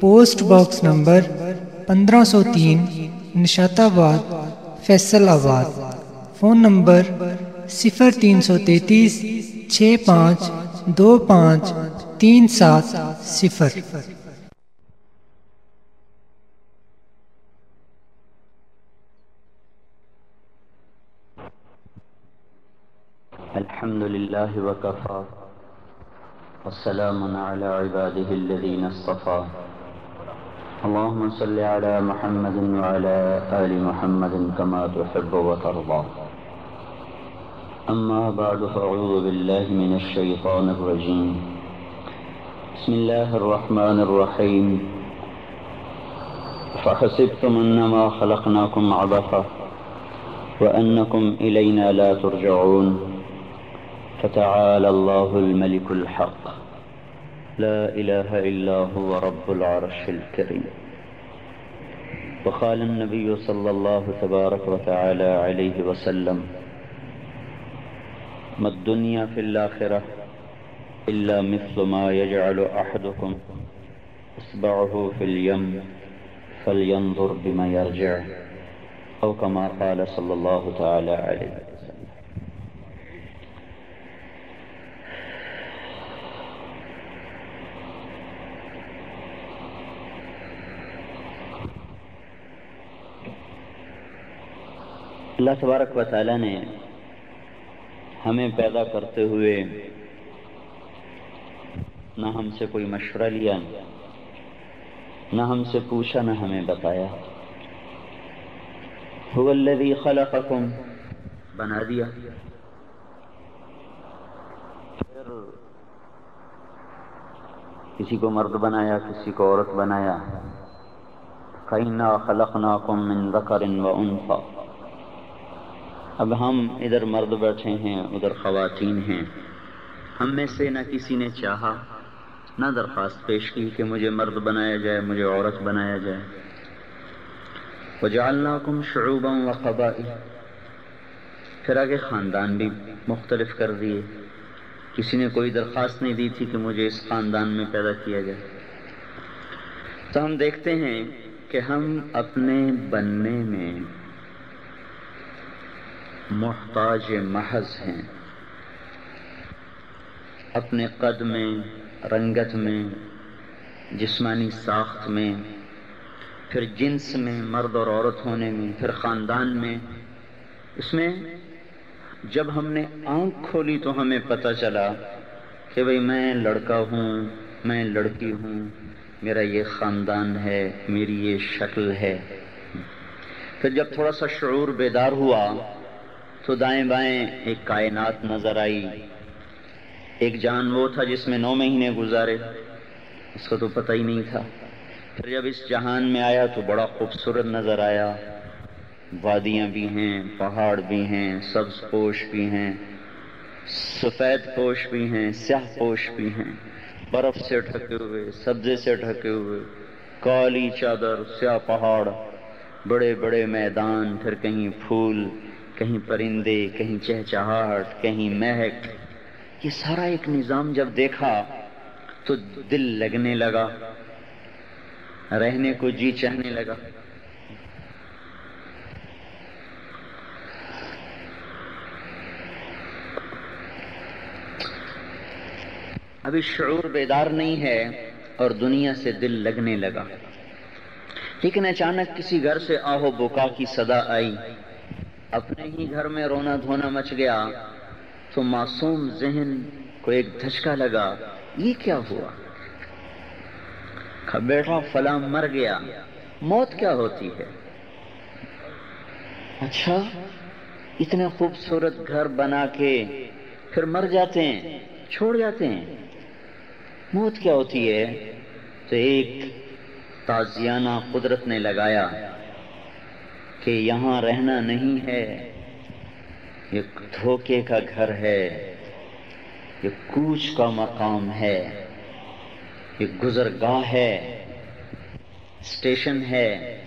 Post box number پندرہ سو تین نشات آباد فیصل آباد فون نمبر صفر تین سو تینتیس، چھ پانچ، دو پانچ، تین سات، صفر۔ الحمد لله وكفى والسلام على عباده الذين اصطفى اللهم صل على محمد وعلى آل محمد كما تحب وترضى. أما بعد فأعوذ بالله من الشيطان الرجيم. بسم الله الرحمن الرحيم. فحسبتم أنما خلقناكم عبثا وأنكم إلينا لا ترجعون. فتعالى الله الملك الحق. لا إله إلا هو رب العرش الكريم. وقال النبي صلى الله تبارك وتعالى عليه وسلم ما الدنيا في الآخرة إلا مثل ما يجعل أحدكم إصبعه في اليم فلينظر بما يرجع. أو كما قال صلى الله تعالى عليه. اللہ تبارک و تعالیٰ نے ہمیں پیدا کرتے ہوئے نہ ہم سے کوئی مشورہ لیا، نہ ہم سے پوچھا، نہ ہمیں بتایا۔ هو الذي خلقكم بنا دیا۔ پھر کسی کو مرد بنایا، کسی کو عورت بنایا۔ فَإِنَّا خَلَقْنَاكُم مِّن ذَكَرٍ وَأُنثَىٰ۔ اب ہم ادھر مرد بیٹھے ہیں، ادھر خواتین ہیں۔ ہم میں سے نہ کسی نے چاہا، نہ درخواست پیش کی کہ مجھے مرد بنایا جائے، مجھے عورت بنایا جائے۔ وجعلناکم شعوبا و قبائل پھر آگے خاندان بھی مختلف کر دیے۔ کسی نے کوئی درخواست نہیں دی تھی کہ مجھے اس خاندان میں پیدا کیا جائے۔ تو ہم دیکھتے ہیں کہ ہم اپنے بننے میں محتاج محض ہیں۔ اپنے قد میں، رنگت میں، جسمانی ساخت میں، پھر جنس میں، مرد اور عورت ہونے میں، پھر خاندان میں۔ اس میں جب ہم نے آنکھ کھولی تو ہمیں پتہ چلا کہ بھئی میں لڑکا ہوں، میں لڑکی ہوں، میرا یہ خاندان ہے، میری یہ شکل ہے۔ پھر جب تھوڑا سا شعور بیدار ہوا تو دائیں بائیں ایک کائنات نظر آئی۔ ایک جان وہ تھا جس میں نو مہینے گزارے۔ اس کو تو پتہ ہی نہیں تھا۔ پھر جب اس جہان میں آیا تو بڑا خوبصورت نظر آیا۔ وادیاں بھی ہیں، پہاڑ بھی ہیں، سبز پوش بھی ہیں، سفید پوش بھی ہیں، سیاہ پوش بھی ہیں۔ برف سے ڈھکے ہوئے، سبزے سے ڈھکے ہوئے۔ کالی چادر، سیاہ پہاڑ، بڑے بڑے میدان، پھر کہیں پھول۔ کہیں پرندے، کہیں چہچہاہٹ، کہیں مہک، یہ سارا ایک نظام جب دیکھا تو دل لگنے لگا، رہنے کو جی چہنے لگا۔ ابھی شعور بیدار نہیں ہے اور دنیا سے دل لگنے لگا، لیکن اچانک کسی گھر سے آہو بکا کی صدا آئی۔ اپنے ہی گھر میں رونا دھونا مچ گیا تو معصوم ذہن کو ایک دھچکا لگا، یہ کیا ہوا؟ بیٹھا فلاں مر گیا، موت کیا ہوتی ہے؟ اچھا اتنے خوبصورت گھر بنا کے پھر مر جاتے ہیں، چھوڑ جاتے ہیں، موت کیا ہوتی ہے؟ تو ایک تازیانہ قدرت نے لگایا۔ کہ یہاں رہنا نہیں ہے۔ یہ دھوکے کا گھر ہے۔ یہ کوچ کا مقام ہے۔ یہ گزرگاہ ہے۔ اسٹیشن ہے۔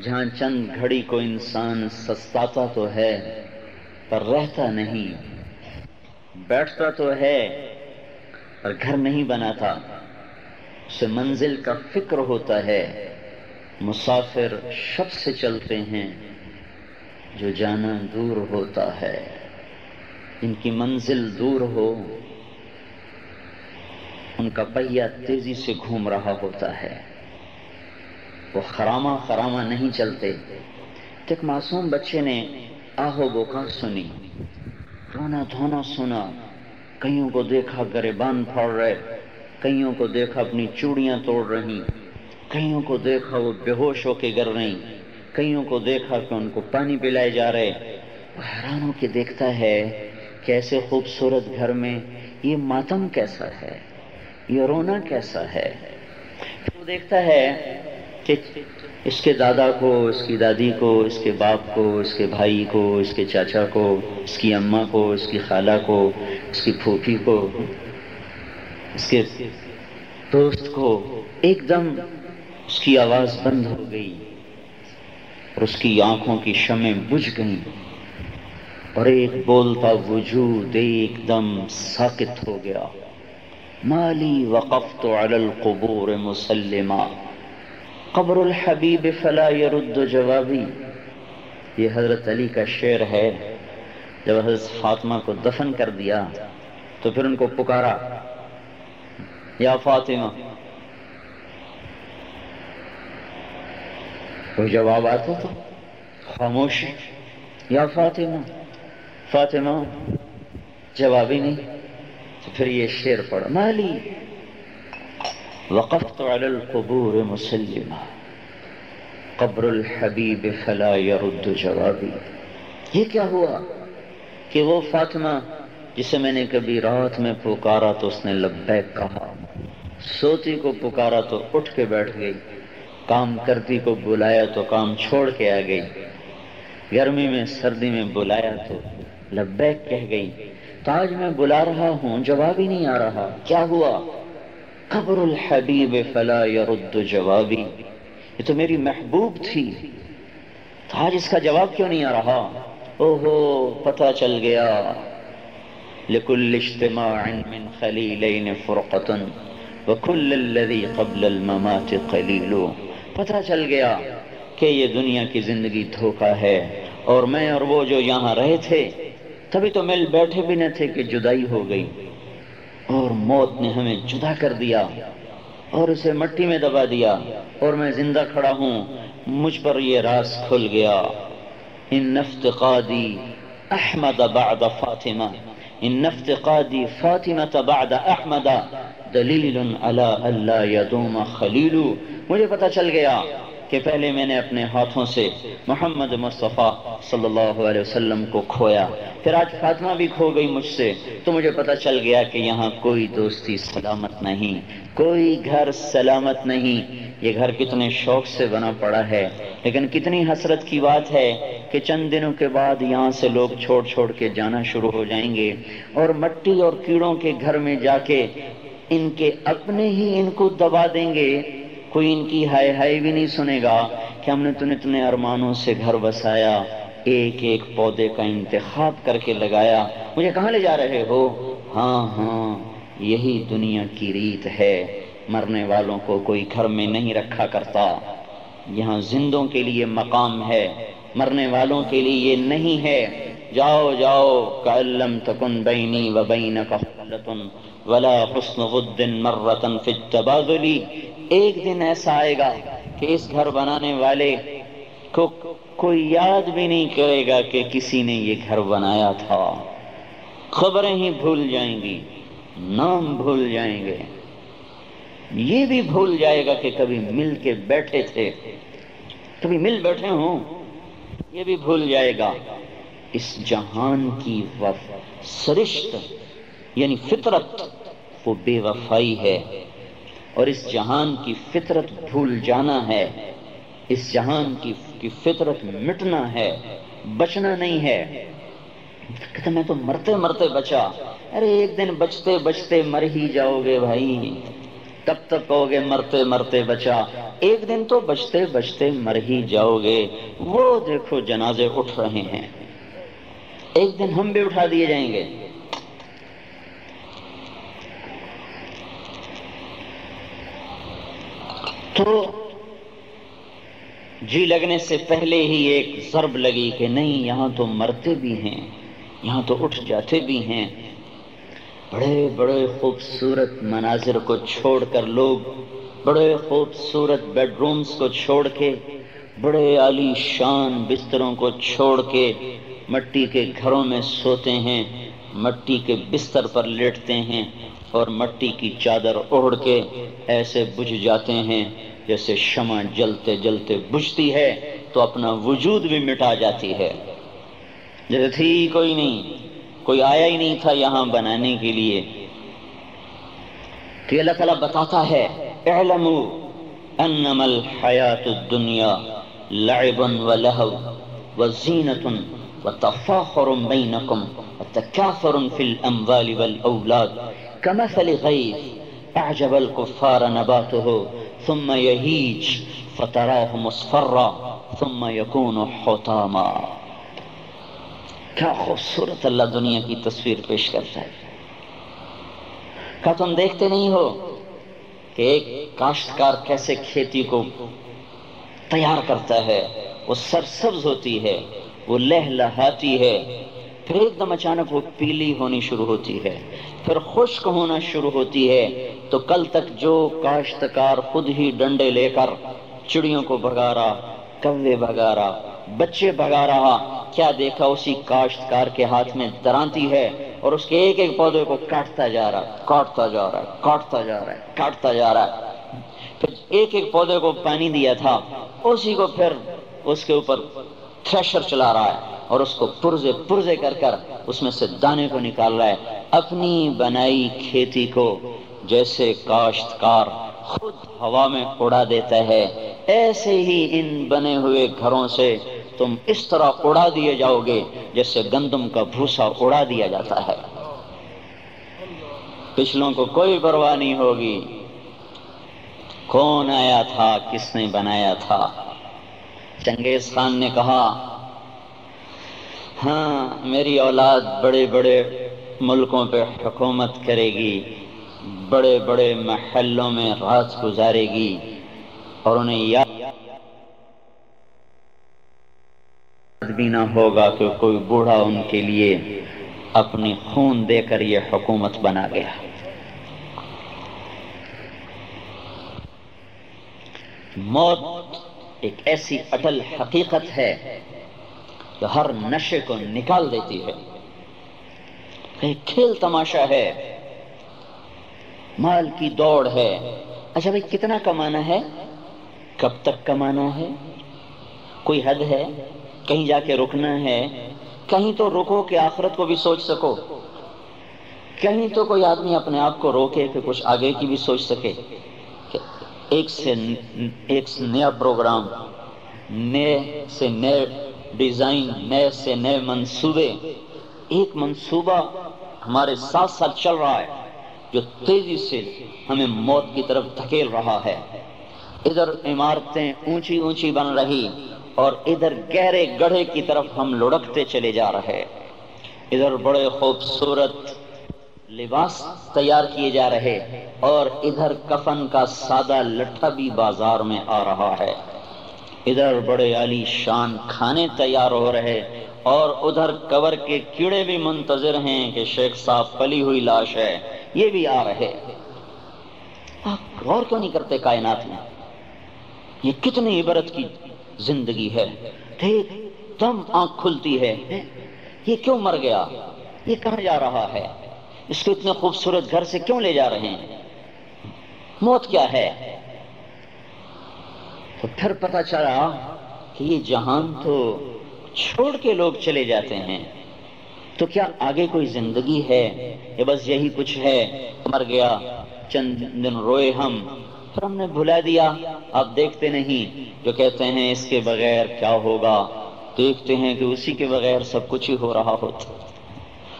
جہاں چند گھڑی کو انسان سستاتا تو ہے، پر رہتا نہیں۔ بیٹھتا تو ہے، پر گھر نہیں بناتا۔ اسے منزل کا فکر ہوتا ہے۔ مسافر شب سے چلتے ہیں جو جانا دور ہوتا ہے۔ ان کی منزل دور ہو۔ ان کا پہیہ تیزی سے گھوم رہا ہوتا ہے۔ وہ خرامہ خرامہ نہیں چلتے۔ ایک معصوم بچے نے آہو بوکا سنی۔ رونا دھونا سنا۔ کئیوں کو دیکھا گرے بان پھاڑ رہے۔ کئیوں کو دیکھا اپنی چوڑیاں توڑ رہی کئیوں کو دیکھا وہ بے ہوش ہو کے گر رہی کئیوں کو دیکھا کہ ان کو پانی پلائے جا رہے۔ وہ حیران ہو کے دیکھتا ہے کہ ایسے خوبصورت گھر میں یہ ماتم کیسا ہے، یہ رونا کیسا ہے۔ وہ دیکھتا ہے کہ اس کے دادا کو، اس کی دادی کو، اس کے باپ کو، اس کے بھائی کو، اس کے چاچا کو، اس کی اماں کو، اس کی خالہ کو، اس کی پھوپھی کو، اس کے دوست کو، ایک دم اس کی آواز بند ہو گئی اور اس کی آنکھوں کی شمیں بجھ گئیں اور ایک بولتا وجود ایک دم ساکت ہو گیا۔ مالی وقفت علی القبور مسلمہ۔ قبر الحبیب فلا يرد جوابی۔ یہ حضرت علی کا شعر ہے۔ جب حضرت فاطمہ کو دفن کر دیا تو پھر ان کو پکارا۔ یا فاطمہ کوئی جواب آتا تو خاموش یا فاطمہ فاطمہ جواب ہی نہیں تو پھر یہ شعر پڑھ مالی وقفت على القبور مسلمہ قبر الحبیب فلا يرد جوابی یہ کیا ہوا کہ وہ فاطمہ جسے میں نے کبھی رات میں پکارا تو اس نے لبیک کہا سوتی کو پکارا تو اٹھ کے بیٹھ گئی کام کرتی کو بلایا تو کام چھوڑ کے آ گئی۔ گرمی میں، سردی میں بلایا تو لبیک کہہ گئی تو آج میں بلا رہا ہوں، جواب ہی نہیں آ رہا۔ کیا ہوا؟ قبر الحبیب فلا يرد جوابی۔ یہ تو میری محبوب تھی۔ تو آج اس کا جواب کیوں نہیں آ رہا؟ اوہو، پتہ چل گیا۔ لکل اجتماع من خلیلین فرقتا وکل الذی قبل الممات قلیل پتہ چل گیا کہ یہ دنیا کی زندگی دھوکا ہے۔ اور میں اور وہ جو یہاں رہے تھے، تبھی تو مل بیٹھے بھی نہ تھے کہ جدائی ہو گئی۔ اور موت نے ہمیں جدا کر دیا اور اسے مٹی میں دبا دیا۔ اور میں زندہ کھڑا ہوں، مجھ پر یہ راز کھل گیا۔ ان نفت قادی احمد بعد فاطمہ۔ ان نفت قادی فاطمہ بعد احمد دلیل علی اللہ یدوم خلیل مجھے پتا چل گیا کہ پہلے میں نے اپنے ہاتھوں سے محمد مصطفیٰ صلی اللہ علیہ وسلم کو کھویا، پھر آج فاطمہ بھی کھو گئی مجھ سے، تو مجھے پتا چل گیا کہ یہاں کوئی دوستی سلامت نہیں، کوئی گھر سلامت نہیں۔ یہ گھر کتنے شوق سے بنا پڑا ہے، لیکن کتنی حسرت کی بات ہے کہ چند دنوں کے بعد یہاں سے لوگ چھوڑ چھوڑ کے جانا شروع ہو جائیں گے، اور مٹی اور کیڑوں کے گھر میں جا کے ان کے اپنے ہی ان کو دبا دیں گے، کوئی ان کی ہائے ہائے بھی نہیں سنے گا کہ ہم نے تن اتنے ارمانوں سے گھر بسایا، ایک ایک پودے کا انتخاب کر کے لگایا۔ مجھے کہاں لے جا رہے ہو؟ ہاں ہاں یہی دنیا کی ریت ہے۔ مرنے والوں کو کوئی گھر میں نہیں رکھا کرتا۔ یہاں زندوں کے لیے مقام ہے، مرنے والوں کے لیے یہ نہیں ہے۔ جاؤ جاؤ کلم تکن بینی و بین کا ولا حسن غد مرتن فی التبادلی ایک دن ایسا آئے گا کہ اس گھر بنانے والے کو کوئی یاد بھی نہیں کرے گا کہ کسی نے یہ گھر بنایا تھا۔ خبریں ہی بھول جائیں گی، نام بھول جائیں گے۔ یہ بھی بھول جائے گا کہ کبھی مل کے بیٹھے تھے۔ کبھی مل بیٹھے ہوں، یہ بھی بھول جائے گا۔ اس جہان کی وف سرشت یعنی فطرت وہ بے وفائی ہے اور اس جہان کی فطرت بھول جانا ہے، اس جہان کی کی فطرت مٹنا ہے، بچنا نہیں ہے۔ کہتا میں تو مرتے مرتے بچا۔ ارے، ایک دن بچتے بچتے مر ہی جاؤ گے بھائی۔ تب تک کہو گے مرتے مرتے بچا۔ ایک دن تو بچتے بچتے مر ہی جاؤ گے۔ وہ دیکھو جنازے اٹھ رہے ہیں۔ ایک دن ہم بھی اٹھا دیے جائیں گے۔ تو جی لگنے سے پہلے ہی ایک ضرب لگی کہ نہیں، یہاں تو مرتے بھی ہیں، یہاں تو اٹھ جاتے بھی ہیں۔ بڑے بڑے خوبصورت مناظر کو چھوڑ کر لوگ، بڑے خوبصورت بیڈ رومز کو چھوڑ کے، بڑے عالی شان بستروں کو چھوڑ کے مٹی کے گھروں میں سوتے ہیں، مٹی کے بستر پر لیٹتے ہیں اور مٹی کی چادر اوڑھ کے ایسے بجھ جاتے ہیں۔ جیسے شمع جلتے جلتے بجھتی ہے تو اپنا وجود بھی مٹا جاتی ہے۔ جیسے تھی کوئی نہیں، کوئی آیا ہی نہیں تھا یہاں بنانے کے لیے۔ تو اللہ تعالیٰ بتاتا ہے اعلموا انما الحیات الدنیا لعب و لہو و بینکم و فی الاموال والاولاد كمثل غيث اعجب الكفار نباته ثم يهيج فتراه مصفرا ثم يكون حطاما۔ کیا خوبصورت اللہ دنیا کی تصویر پیش کرتا ہے۔ کیا تم دیکھتے نہیں ہو کہ ایک کاشتکار کیسے کھیتی کو تیار کرتا ہے؟ وہ سرسبز ہوتی ہے، وہ لہ لہاتی ہے پھر ایک دم اچانک وہ پیلی ہونی شروع ہوتی ہے، پھر خشک ہونا شروع ہوتی ہے، تو کل تک جو کاشتکار خود ہی ڈنڈے لے کر چڑیوں کو بھگا رہا کوے بھگا رہا، بچے بھگا رہا، کیا دیکھا اسی کاشتکار کے ہاتھ میں درانتی ہے اور اس کے ایک ایک پودے کو کاٹتا جا رہا، کاٹتا جا رہا، کاٹتا جا رہا ہے کاٹتا جا رہا۔ ہے پھر ایک ایک پودے کو پانی دیا تھا، اسی کو پھر اس کے اوپر تھریشر چلا رہا ہے اور اس کو پرزے پرزے کر کر اس میں سے دانے کو نکال رہا ہے اپنی بنائی کھیتی کو جیسے کاشتکار خود ہوا میں اڑا دیتا ہے۔ ایسے ہی ان بنے ہوئے گھروں سے تم اس طرح اڑا دیے جاؤ گے جیسے گندم کا بھوسا اڑا دیا جاتا ہے۔ پچھلوں کو کوئی پرواہ نہیں ہوگی۔ کون آیا تھا؟ کس نے بنایا تھا؟ چنگیز خان نے کہا ہاں میری اولاد بڑے بڑے ملکوں پہ حکومت کرے گی، بڑے بڑے محلوں میں رات گزارے گی، اور انہیں یاد بھی نہ ہوگا کہ کوئی بوڑھا ان کے لیے اپنی خون دے کر یہ حکومت بنا گیا۔ موت ایک ایسی اٹل حقیقت ہے جو ہر نشے کو نکال دیتی ہے۔ ایک کھیل تماشا ہے۔ مال کی دوڑ ہے۔ اچھا بھائی، کتنا کمانا ہے؟ کب تک کمانا ہے؟ کوئی حد ہے؟ کہیں جا کے رکنا ہے۔ کہیں تو رکو کہ آخرت کو بھی سوچ سکو۔ کہیں تو کوئی آدمی اپنے آپ کو روکے کہ کچھ آگے کی بھی سوچ سکے۔ ایک سے ایک نیا پروگرام، نئے سے نئے ڈیزائن، نئے سے نئے منصوبے۔ ایک منصوبہ ہمارے ساتھ ساتھ چل رہا ہے، جو تیزی سے ہمیں موت کی طرف دھکیل رہا ہے۔ ادھر عمارتیں اونچی اونچی بن رہی اور ادھر گہرے گڑھے کی طرف ہم لڑکتے چلے جا رہے۔ ادھر بڑے خوبصورت لباس تیار کیے جا رہے اور ادھر کفن کا سادہ لٹھا بھی بازار میں آ رہا ہے۔ ادھر بڑے عالی شان کھانے تیار ہو رہے اور ادھر کور کے کیڑے بھی منتظر ہیں کہ شیخ صاحب پلی ہوئی لاش ہے۔ یہ بھی آ رہے۔ آپ غور کیوں نہیں کرتے کائنات میں۔ یہ کتنی عبرت کی زندگی ہے۔ ٹھیک دم آنکھ کھلتی ہے۔ یہ کیوں مر گیا؟ یہ کہاں جا رہا ہے؟ اس کو اتنے خوبصورت گھر سے کیوں لے جا رہے ہیں؟ موت کیا ہے؟ تو پھر پتا چلا کہ یہ جہان تو چھوڑ کے لوگ چلے جاتے ہیں۔ تو کیا آگے کوئی زندگی ہے؟ یا بس یہی کچھ ہے۔ مر گیا، چند دن روئے ہم، پھر ہم نے بھلا دیا۔ آپ دیکھتے نہیں، جو کہتے ہیں اس کے بغیر کیا ہوگا؟ دیکھتے ہیں کہ اسی کے بغیر سب کچھ ہی ہو رہا ہوتا۔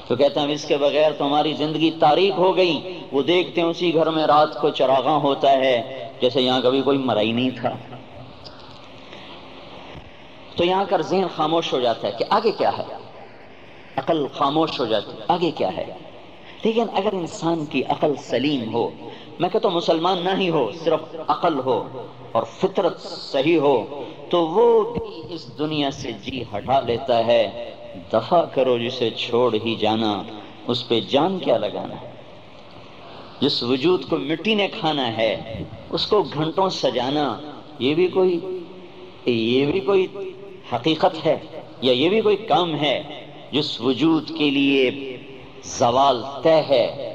تو کہتے ہیں اس کے بغیر تو ہماری زندگی تاریخ ہو گئی۔ وہ دیکھتے ہیں اسی گھر میں رات کو چراغاں ہوتا ہے، جیسے یہاں کبھی کوئی مرا ہی نہیں تھا۔ تو یہاں کر ذہن خاموش ہو جاتا ہے کہ آگے کیا ہے۔ عقل خاموش ہو جاتی ہے، آگے کیا ہے۔ لیکن اگر انسان کی عقل سلیم ہو، میں کہتا ہوں مسلمان نہ ہی ہو، صرف عقل ہو اور فطرت صحیح ہو، تو وہ بھی اس دنیا سے جی ہٹا لیتا ہے۔ دفع کرو جسے چھوڑ ہی جانا، اس پہ جان کیا لگانا۔ جس وجود کو مٹی نے کھانا ہے، اس کو گھنٹوں سجانا، یہ بھی کوئی، یہ بھی کوئی حقیقت ہے یا یہ بھی کوئی کام ہے جس وجود کے لیے زوال طے ہے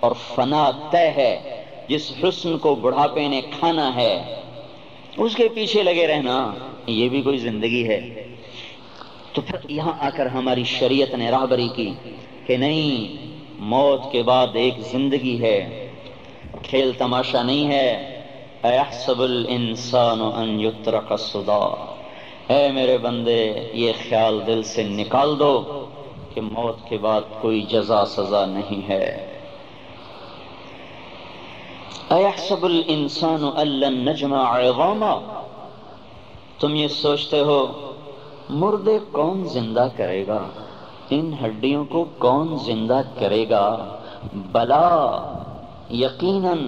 اور فنا طے ہے، جس حسن کو بڑھاپے نے کھانا ہے۔ اس کے پیچھے لگے رہنا، یہ بھی کوئی زندگی ہے۔ تو پھر یہاں آ کر ہماری شریعت نے راہبری کی کہ نہیں، موت کے بعد ایک زندگی ہے، کھیل تماشا نہیں ہے۔ ایحسب الانسان ان یترک الصدا۔ اے میرے بندے، یہ خیال دل سے نکال دو کہ موت کے بعد کوئی جزا سزا نہیں ہے۔ ایحسب الانسان ان نجمع عظاما۔ تم یہ سوچتے ہو مردے کون زندہ کرے گا؟ ان ہڈیوں کو کون زندہ کرے گا؟ بلا، یقیناً،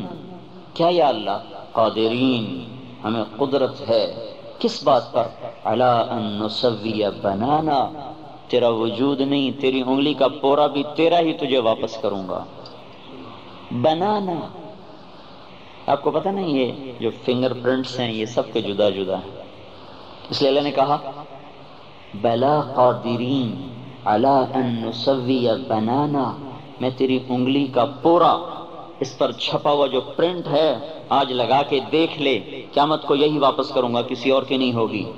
کیا یا اللہ؟ قادرین، ہمیں قدرت ہے۔ کس بات پر؟ علا ان نسوی بنانا۔ تیرا وجود نہیں، تیری انگلی کا پورا بھی تیرا ہی تجھے واپس کروں گا۔ بنانا۔ آپ کو پتا نہیں یہ جو فنگر پرنٹس ہیں، یہ سب کے جدا جدا ہیں۔ اس لیے اللہ نے کہا بلا قادرین علا ان نسوی بنانا، میں تیری انگلی کا پورا اس پر چھپا ہوا جو پرنٹ ہے، آج لگا کے دیکھ لے، قیامت کو یہی واپس کروں گا، کسی اور کی نہیں ہوگی۔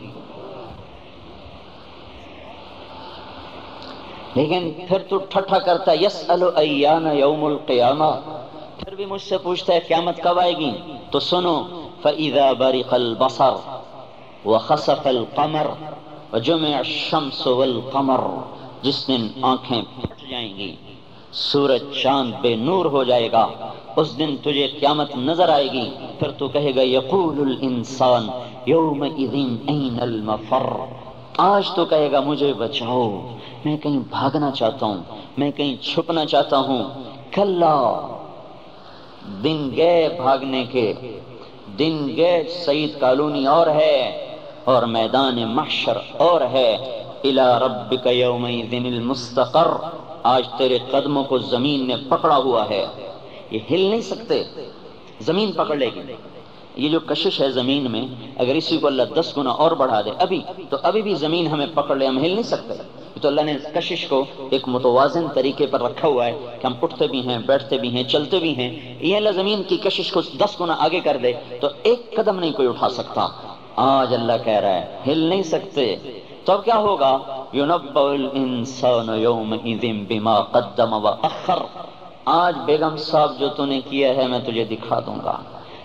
لیکن پھر تو ٹھٹھا کرتا یس ایان یوم القیامہ۔ پھر بھی مجھ سے پوچھتا ہے، قیامت کب آئے گی؟ تو سنو، فَإِذَا بَرِقَ الْبَصَرُ وَخَسَفَ الْقَمَرُ وَجُمِعَ الشَّمْسُ وَالْقَمَرُ، جس دن آنکھیں پھٹ جائیں گی، سورج چاند بے نور ہو جائے گا، اس دن تجھے قیامت نظر آئے گی، پھر تو کہے گا یقول الانسان یوم این المفر۔ آج تو کہے گا مجھے بچاؤ، میں کہیں بھاگنا چاہتا ہوں، میں کہیں چھپنا چاہتا ہوں۔ کلا، دن گئے بھاگنے کے، دن گئے سعید کالونی اور ہے۔ اور میدان محشر اور ہے۔ الى ربک یومئذن المستقر۔ آج تیرے قدموں کو زمین نے پکڑا ہوا ہے۔ یہ ہل نہیں سکتے۔ زمین پکڑ لے گی۔ یہ جو کشش ہے زمین میں، اگر اسی کو اللہ دس گنا اور بڑھا دے ابھی، تو ابھی بھی زمین ہمیں پکڑ لے، ہم ہل نہیں سکتے۔ تو اللہ نے کشش کو ایک متوازن طریقے پر رکھا ہوا ہے کہ ہم اٹھتے بھی ہیں، بیٹھتے بھی ہیں، چلتے بھی ہیں۔ یہ اللہ زمین کی کشش کو دس گنا آگے کر دے، تو ایک قدم نہیں کوئی اٹھا سکتا۔ آج اللہ کہہ رہا ہے، ہل نہیں سکتے۔ تو اب کیا ہوگا؟ بما قدم واخر آج بیگم صاحب جو تو نے کیا ہے، میں تجھے دکھا دوں گا۔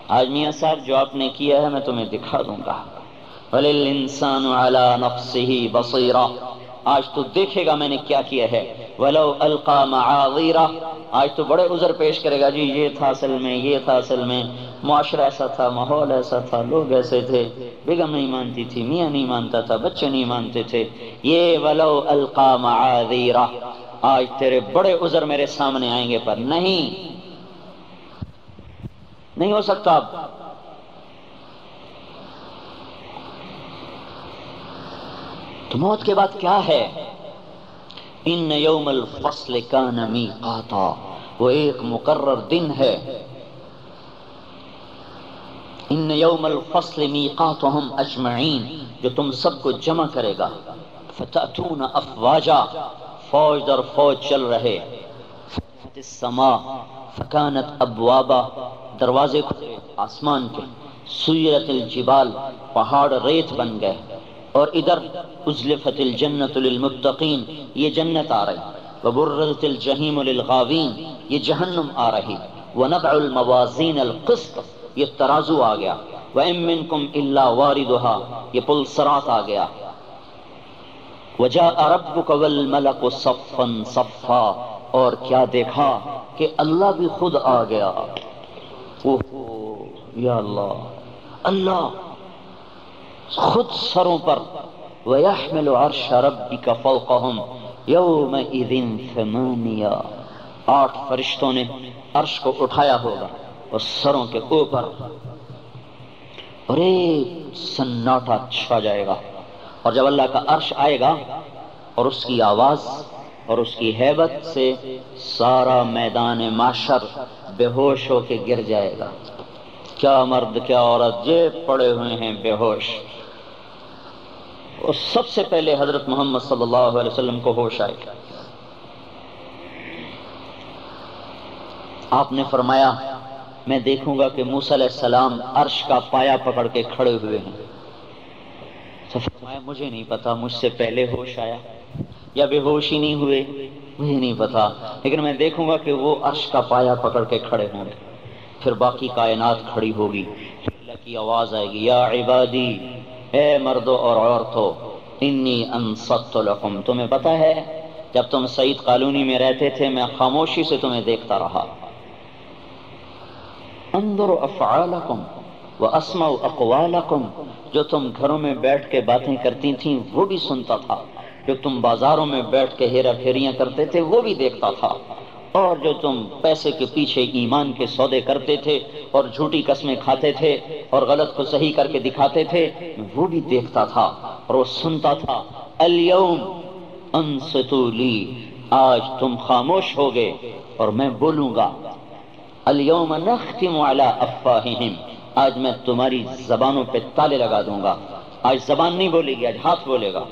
آج میاں صاحب جو آپ نے کیا ہے، میں تمہیں دکھا دوں گا۔ وللانسان على نفسه بصيرا۔ آج تو دیکھے گا میں نے کیا کیا ہے۔ ولو القا معاذيرا آج تو بڑے عذر پیش کرے گا جی یہ تھا اصل میں، یہ تھا اصل میں۔ معاشرہ ایسا تھا، ماحول ایسا تھا، لوگ ایسے تھے۔ بیگم نہیں مانتی تھی، میاں نہیں مانتا تھا، بچے نہیں مانتے تھے۔ یہ ولو القا معاذیرہ آج تیرے بڑے عذر میرے سامنے آئیں گے، پر نہیں۔ نہیں ہو سکتا۔ اب تو موت کے بعد کیا ہے؟ ان یوم الفصل کان میقاتا، وہ ایک مقرر دن ہے۔ ان یوم الفصل میقاتهم اجمعین، جو تم سب کو جمع کرے گا۔ فتاتون افواجا، فوج در فوج چل رہے۔ فتحت السماء فکانت ابوابا دروازے کھلے، آسمان کے۔ سیرت الجبال، پہاڑ ریت بن گئے۔ اور ادھر ازلفت الجنت للمتقین، یہ جنت آ رہی، وبرزت الجحیم للغاوین، یہ جہنم آ رہی، ونبع الموازین القسط، یہ ترازو آ گیا، وَإِن إِلَّا وَارِدُهَا، یہ پل سرات آ گیا۔ وَجَاءَ رَبُّكَ وَالْمَلَكُ صَفًّا صَفًّا، اور کیا دیکھا کہ اللہ بھی خود آ گیا۔ اوہو یا اللہ اللہ خود سروں پر وَيَحْمِلُ عَرْشَ رَبِّكَ فَوْقَهُمْ يَوْمَئِذٍ ثَمَانِيَا آٹھ فرشتوں نے عرش کو اٹھایا ہوگا اور سروں کے اوپر اور ایک سناٹا چھا جائے گا۔ اور جب اللہ کا عرش آئے گا اور اس کی آواز اور اس کی حیبت سے سارا میدان معاشر بے ہوش ہو کے گر جائے گا۔ کیا مرد، کیا عورت جیب پڑے ہوئے ہیں بے ہوش۔ اور سب سے پہلے حضرت محمد صلی اللہ علیہ وسلم کو ہوش آئے۔ آپ نے فرمایا، میں دیکھوں گا کہ موسیٰ علیہ السلام عرش کا پایا پکڑ کے کھڑے ہوئے ہیں۔ تو فرمایا، مجھے نہیں پتا، مجھ سے پہلے ہوش آیا۔ یا بے ہوش ہی نہیں ہوئے، مجھے نہیں پتا۔ لیکن میں دیکھوں گا کہ وہ عرش کا پایا پکڑ کے کھڑے ہوں گے۔ پھر باقی کائنات کھڑی ہوگی۔ اللہ کی آواز آئے گی، یا عبادی اے مردو اور عورتوں انی انصت لکم۔ تمہیں پتا ہے، جب تم سعید کالونی میں رہتے تھے، میں خاموشی سے تمہیں دیکھتا رہا۔ اندر افعالکم و اسمع اقوالکم۔ جو تم گھروں میں بیٹھ کے باتیں کرتی تھیں، وہ بھی سنتا تھا۔ جو تم بازاروں میں بیٹھ کے ہیرا پھیریاں کرتے تھے، وہ بھی دیکھتا تھا۔ اور جو تم پیسے کے پیچھے ایمان کے سودے کرتے تھے اور جھوٹی قسمیں کھاتے تھے اور غلط کو صحیح کر کے دکھاتے تھے، وہ بھی دیکھتا تھا اور وہ سنتا تھا اليوم انستو لی، آج تم خاموش ہو گئے اور میں بولوں گا اليوم نختم على افواہہم، آج میں تمہاری زبانوں پہ تالے لگا دوں گا۔ آج زبان نہیں بولے گی، آج ہاتھ بولے گا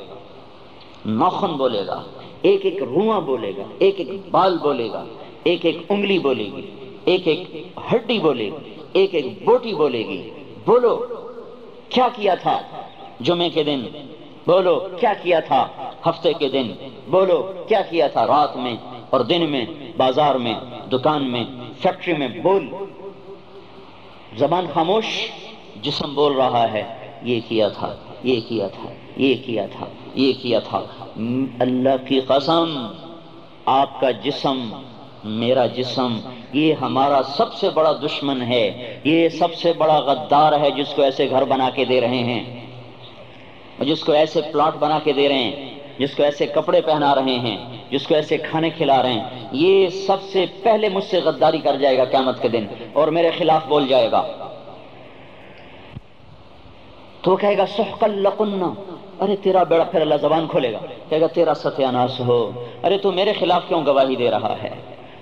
نوخن بولے گا۔ ایک ایک رواں بولے گا، ایک ایک بال بولے گا، ایک ایک انگلی بولے گی، ایک ایک ہڈی بولے گی، ایک ایک بوٹی بولے گی۔ بولو، کیا کیا تھا؟ جمعے کے دن۔ بولو، کیا کیا تھا؟ ہفتے کے دن۔ بولو، کیا کیا تھا؟ رات میں اور دن میں، بازار میں، دکان میں، فیکٹری میں۔ بول۔ زبان خاموش، جسم بول رہا ہے، یہ کیا تھا؟ یہ کیا تھا؟ یہ کیا تھا؟ یہ کیا تھا؟ اللہ کی قسم، آپ کا جسم میرا جسم، یہ ہمارا سب سے بڑا دشمن ہے، یہ سب سے بڑا غدار ہے جس کو ایسے گھر بنا کے دے رہے ہیں۔ جس کو ایسے پلاٹ بنا کے دے رہے ہیں، جس کو ایسے کپڑے پہنا رہے ہیں، جس کو ایسے کھانے کھلا رہے ہیں۔ یہ سب سے پہلے مجھ سے غداری کر جائے گا قیامت کے دن، اور میرے خلاف بول جائے گا۔ تو کہے گا سحقل لقنہ ارے تیرا بیڑا پھر اللہ زبان کھولے گا۔ کہے گا، تیرا ستیاناس ہو۔ ارے تو میرے خلاف کیوں گواہی دے رہا ہے؟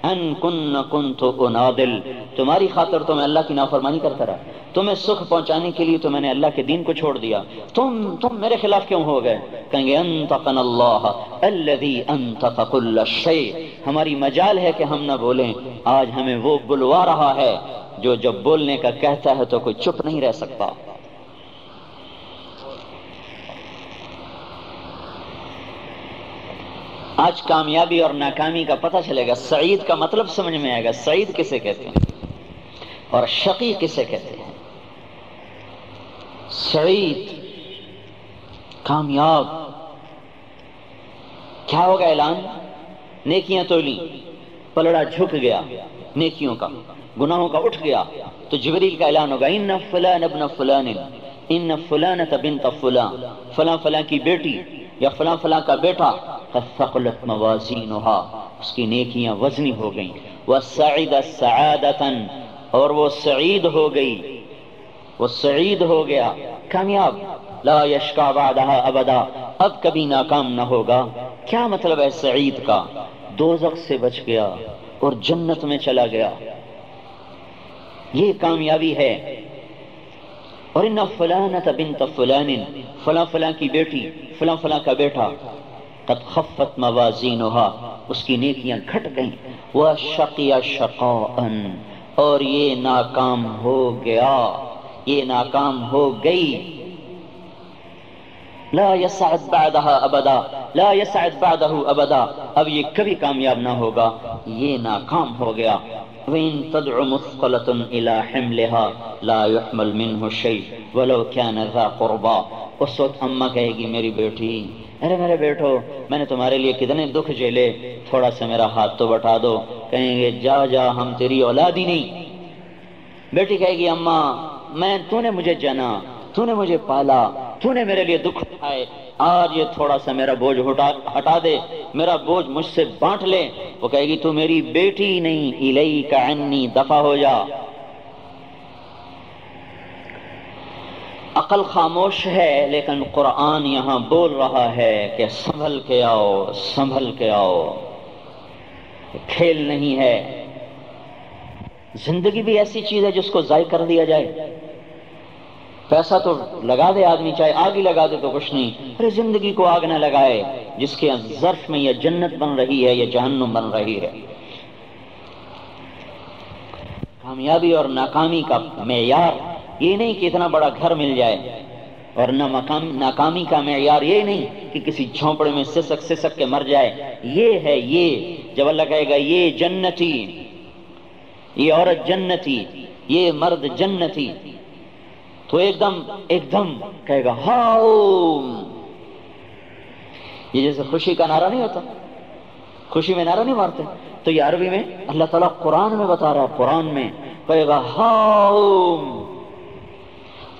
ان کن کن تو انادل۔ تمہاری خاطر تو میں اللہ کی نافرمانی کرتا رہا۔ تمہیں سکھ پہنچانے کے لیے تو میں نے اللہ کے دین کو چھوڑ دیا۔ تم تم میرے خلاف کیوں ہو گئے؟ کہیں گے، انتقن اللہ الذي انتق كل شيء ہماری مجال ہے کہ ہم نہ بولیں۔ آج ہمیں وہ بلوا رہا ہے جو جب بولنے کا کہتا ہے تو کوئی چپ نہیں رہ سکتا۔ آج کامیابی اور ناکامی کا پتہ چلے گا۔ سعید کا مطلب سمجھ میں آئے گا۔ سعید کسے کہتے ہیں؟ اور شقی کسے کہتے ہیں؟ سعید، کامیاب۔ کیا ہوگا اعلان؟ نیکیاں تو لی پلڑا جھک گیا۔ نیکیوں کا۔ گناہوں کا اٹھ گیا۔ تو جبریل کا اعلان ہوگا۔ ان فلان ابن فلان، ان فلان بنت فلان، فلاں فلاں کی بیٹی یا فلاں فلاں کا بیٹا فقلت موازینها اس کی نیکیاں وزنی ہو گئیں۔ وسعد سعادتا۔ اور وہ سعید ہو گئی۔ وہ سعید ہو گیا۔ کامیاب۔ لا یشکا بعدها ابدا۔ اب کبھی ناکام نہ ہوگا۔ کیا مطلب ہے سعید کا؟ دوزخ سے بچ گیا اور جنت میں چلا گیا۔ یہ کامیابی ہے۔ اور ان فلانت بنت فلان۔ فلاں فلاں کی بیٹی، فلاں فلاں کا بیٹا۔ قد خفت موازینها اس کی نیکیاں گھٹ گئیں۔ وہ شقی شقاء اور یہ ناکام ہو گیا۔ یہ ناکام ہو گئی۔ لا يسعد بعدها ابدا، لا يسعد بعده ابدا۔ اب یہ کبھی کامیاب نہ ہوگا، یہ ناکام ہو گیا۔ وَإِن تَدْعُ مُثْقَلَةٌ إِلَى حِمْلِهَا لَا يُحْمَلْ مِنْهُ شَيْءٍ وَلَوْ كَانَ ذَا قُرْبَا اس وقت اماں کہے گی، میری بیٹی، ارے میرے بیٹو، میں نے تمہارے لیے کتنے دکھ جھیلے، تھوڑا سا میرا ہاتھ تو بٹا دو۔ کہیں گے، جا جا، ہم تیری اولاد ہی نہیں۔ بیٹی کہے گی، اماں، میں، تو نے مجھے جنا، تو نے مجھے پالا، تو نے میرے لیے دکھ اٹھائے۔ آج یہ تھوڑا سا میرا بوجھ ہٹا دے، میرا بوجھ مجھ سے بانٹ لے۔ وہ کہے گی، تو میری بیٹی نہیں الئی کا عنی، دفع ہو جا۔ عقل خاموش ہے، لیکن قرآن یہاں بول رہا ہے کہ سنبھل کے آؤ، سنبھل کے آؤ۔ کھیل نہیں ہے۔ زندگی بھی ایسی چیز ہے جس کو ضائع کر دیا جائے۔ پیسہ تو لگا دے آدمی، چاہے آگ ہی لگا دے تو کچھ نہیں۔ ارے زندگی کو آگ نہ لگائے، جس کے ظرف میں یہ جنت بن رہی ہے، یہ جہنم بن رہی ہے۔ کامیابی اور ناکامی کا معیار یہ نہیں کہ اتنا بڑا گھر مل جائے، اور نہ ناکامی کا معیار یہ نہیں کہ کسی جھونپڑے میں سسک سسک کے مر جائے۔ یہ ہے، یہ جب اللہ کہے گا، یہ جنتی، یہ عورت جنتی، یہ مرد جنتی۔ تو ایک دم ایک دم کہے گا، ہاؤ! یہ جیسے خوشی کا نعرہ نہیں ہوتا۔ خوشی میں نعرہ نہیں مارتے۔ تو یہ عربی میں اللہ تعالیٰ قرآن میں بتا رہا قرآن میں کہے گا، ہاؤ!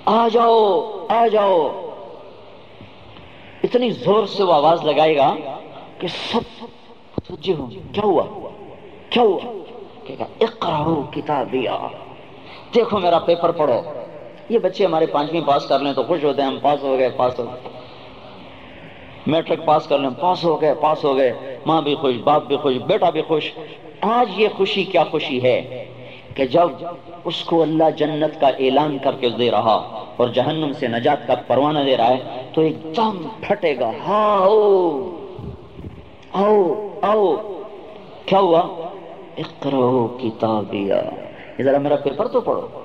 آ جاؤ آ جاؤ۔ اتنی زور سے وہ آواز لگائے گا کہ سب سجے ہوں۔ کیا ہوا؟ کیا ہوا؟ اقرا کتابیا۔ دیکھو میرا پیپر پڑھو۔ یہ بچے ہمارے پانچویں پاس کر لیں تو خوش ہوتے ہیں، ہم پاس ہو گئے، پاس ہو گئے۔ میٹرک پاس کر لیں پاس ہو گئے، پاس ہو گئے۔ ماں بھی خوش، باپ بھی خوش، بیٹا بھی خوش۔ آج یہ خوشی کیا خوشی ہے کہ جب اس کو اللہ جنت کا اعلان کر کے دے رہا اور جہنم سے نجات کا پروانہ دے رہا ہے، تو ایک دم پھٹے گا۔ ہاؤ آؤ آؤ کیا ہوا؟ اقرو کتابیا یہ ذرا میرا پیپر تو پڑھو۔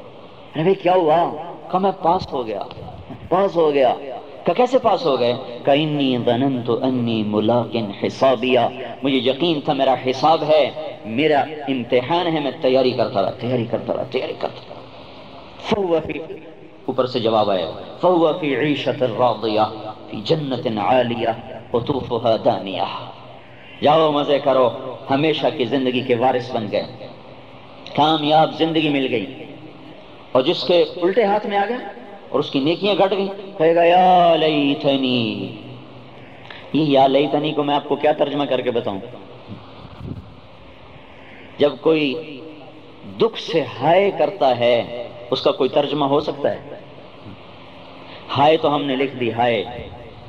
ارے کیا ہوا؟ کہ میں پاس ہو گیا. پاس ہو گیا. کہ کیسے پاس ہو گئے؟ کہ انی ظننت انی ملاقن حسابیا. مجھے یقین تھا میرا حساب ہے، میرا امتحان ہے، میں تیاری کرتا رہا، تیاری کرتا رہا، تیاری کرتا رہا. فہو فی، اوپر سے جواب آیا، فہو فی عیشت راضیہ، فی جنت عالیہ قطوفها دانیہ. جاؤ، مزے کرو، ہمیشہ کی زندگی کے وارث بن گئے. کامیاب زندگی مل گئی. اور جس کے الٹے ہاتھ میں آ گئے اور اس کی نیکیاں گٹ گئی کہے گا، یا لیتنی. یہ یا لیتنی کو میں آپ کو کیا ترجمہ کر کے بتاؤں؟ جب کوئی دکھ سے ہائے کرتا ہے، اس کا کوئی ترجمہ ہو سکتا ہے؟ ہائے تو ہم نے لکھ دی ہائے،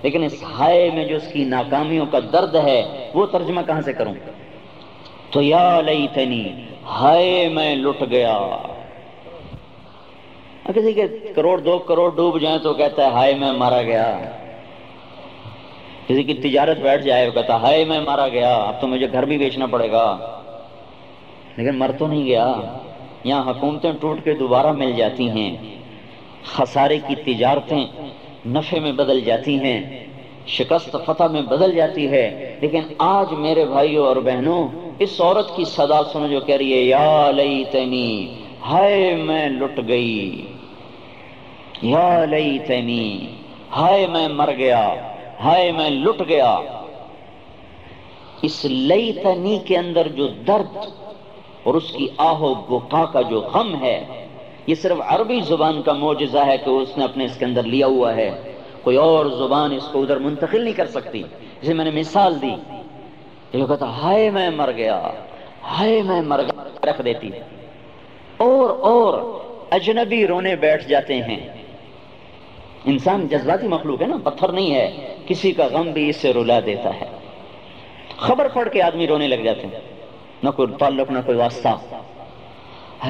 لیکن اس ہائے میں جو اس کی ناکامیوں کا درد ہے، وہ ترجمہ کہاں سے کروں؟ تو یا لیتنی، ہائے میں لٹ گیا۔ کسی کے کروڑ دو کروڑ ڈوب جائیں تو کہتا ہے، ہائے میں مارا گیا۔ کسی کی تجارت بیٹھ جائے وہ کہتا ہائے میں مارا گیا۔ اب تو مجھے گھر بھی بیچنا پڑے گا۔ لیکن مر تو نہیں گیا۔ یہاں حکومتیں ٹوٹ کے دوبارہ مل جاتی ہیں۔ خسارے کی تجارتیں نفے میں بدل جاتی ہیں۔ شکست فتح میں بدل جاتی ہے۔ لیکن آج میرے بھائیوں اور بہنوں، اس عورت کی صدا سنو جو کہہ رہی ہے، یا لیتنی، ہائے میں لٹ گئی۔ یا لیتنی ہائے میں مر گیا، ہائے میں لٹ گیا۔ اس لیتنی کے اندر جو درد اور اس کی آہو بکا کا جو غم ہے، یہ صرف عربی زبان کا معجزہ ہے کہ اس نے اپنے اس کے اندر لیا ہوا ہے۔ کوئی اور زبان اس کو ادھر منتقل نہیں کر سکتی۔ جسے میں نے مثال دی، یہ کہتا ہائے میں مر گیا، ہائے میں مر گیا، رکھ دیتی۔ اور اور اجنبی رونے بیٹھ جاتے ہیں۔ انسان جذباتی مخلوق ہے نا، پتھر نہیں ہے، کسی کا غم بھی اس سے رلا دیتا ہے۔ خبر پڑھ کے آدمی رونے لگ جاتے ہیں۔ نہ کوئی تعلق، نہ کوئی واسطہ۔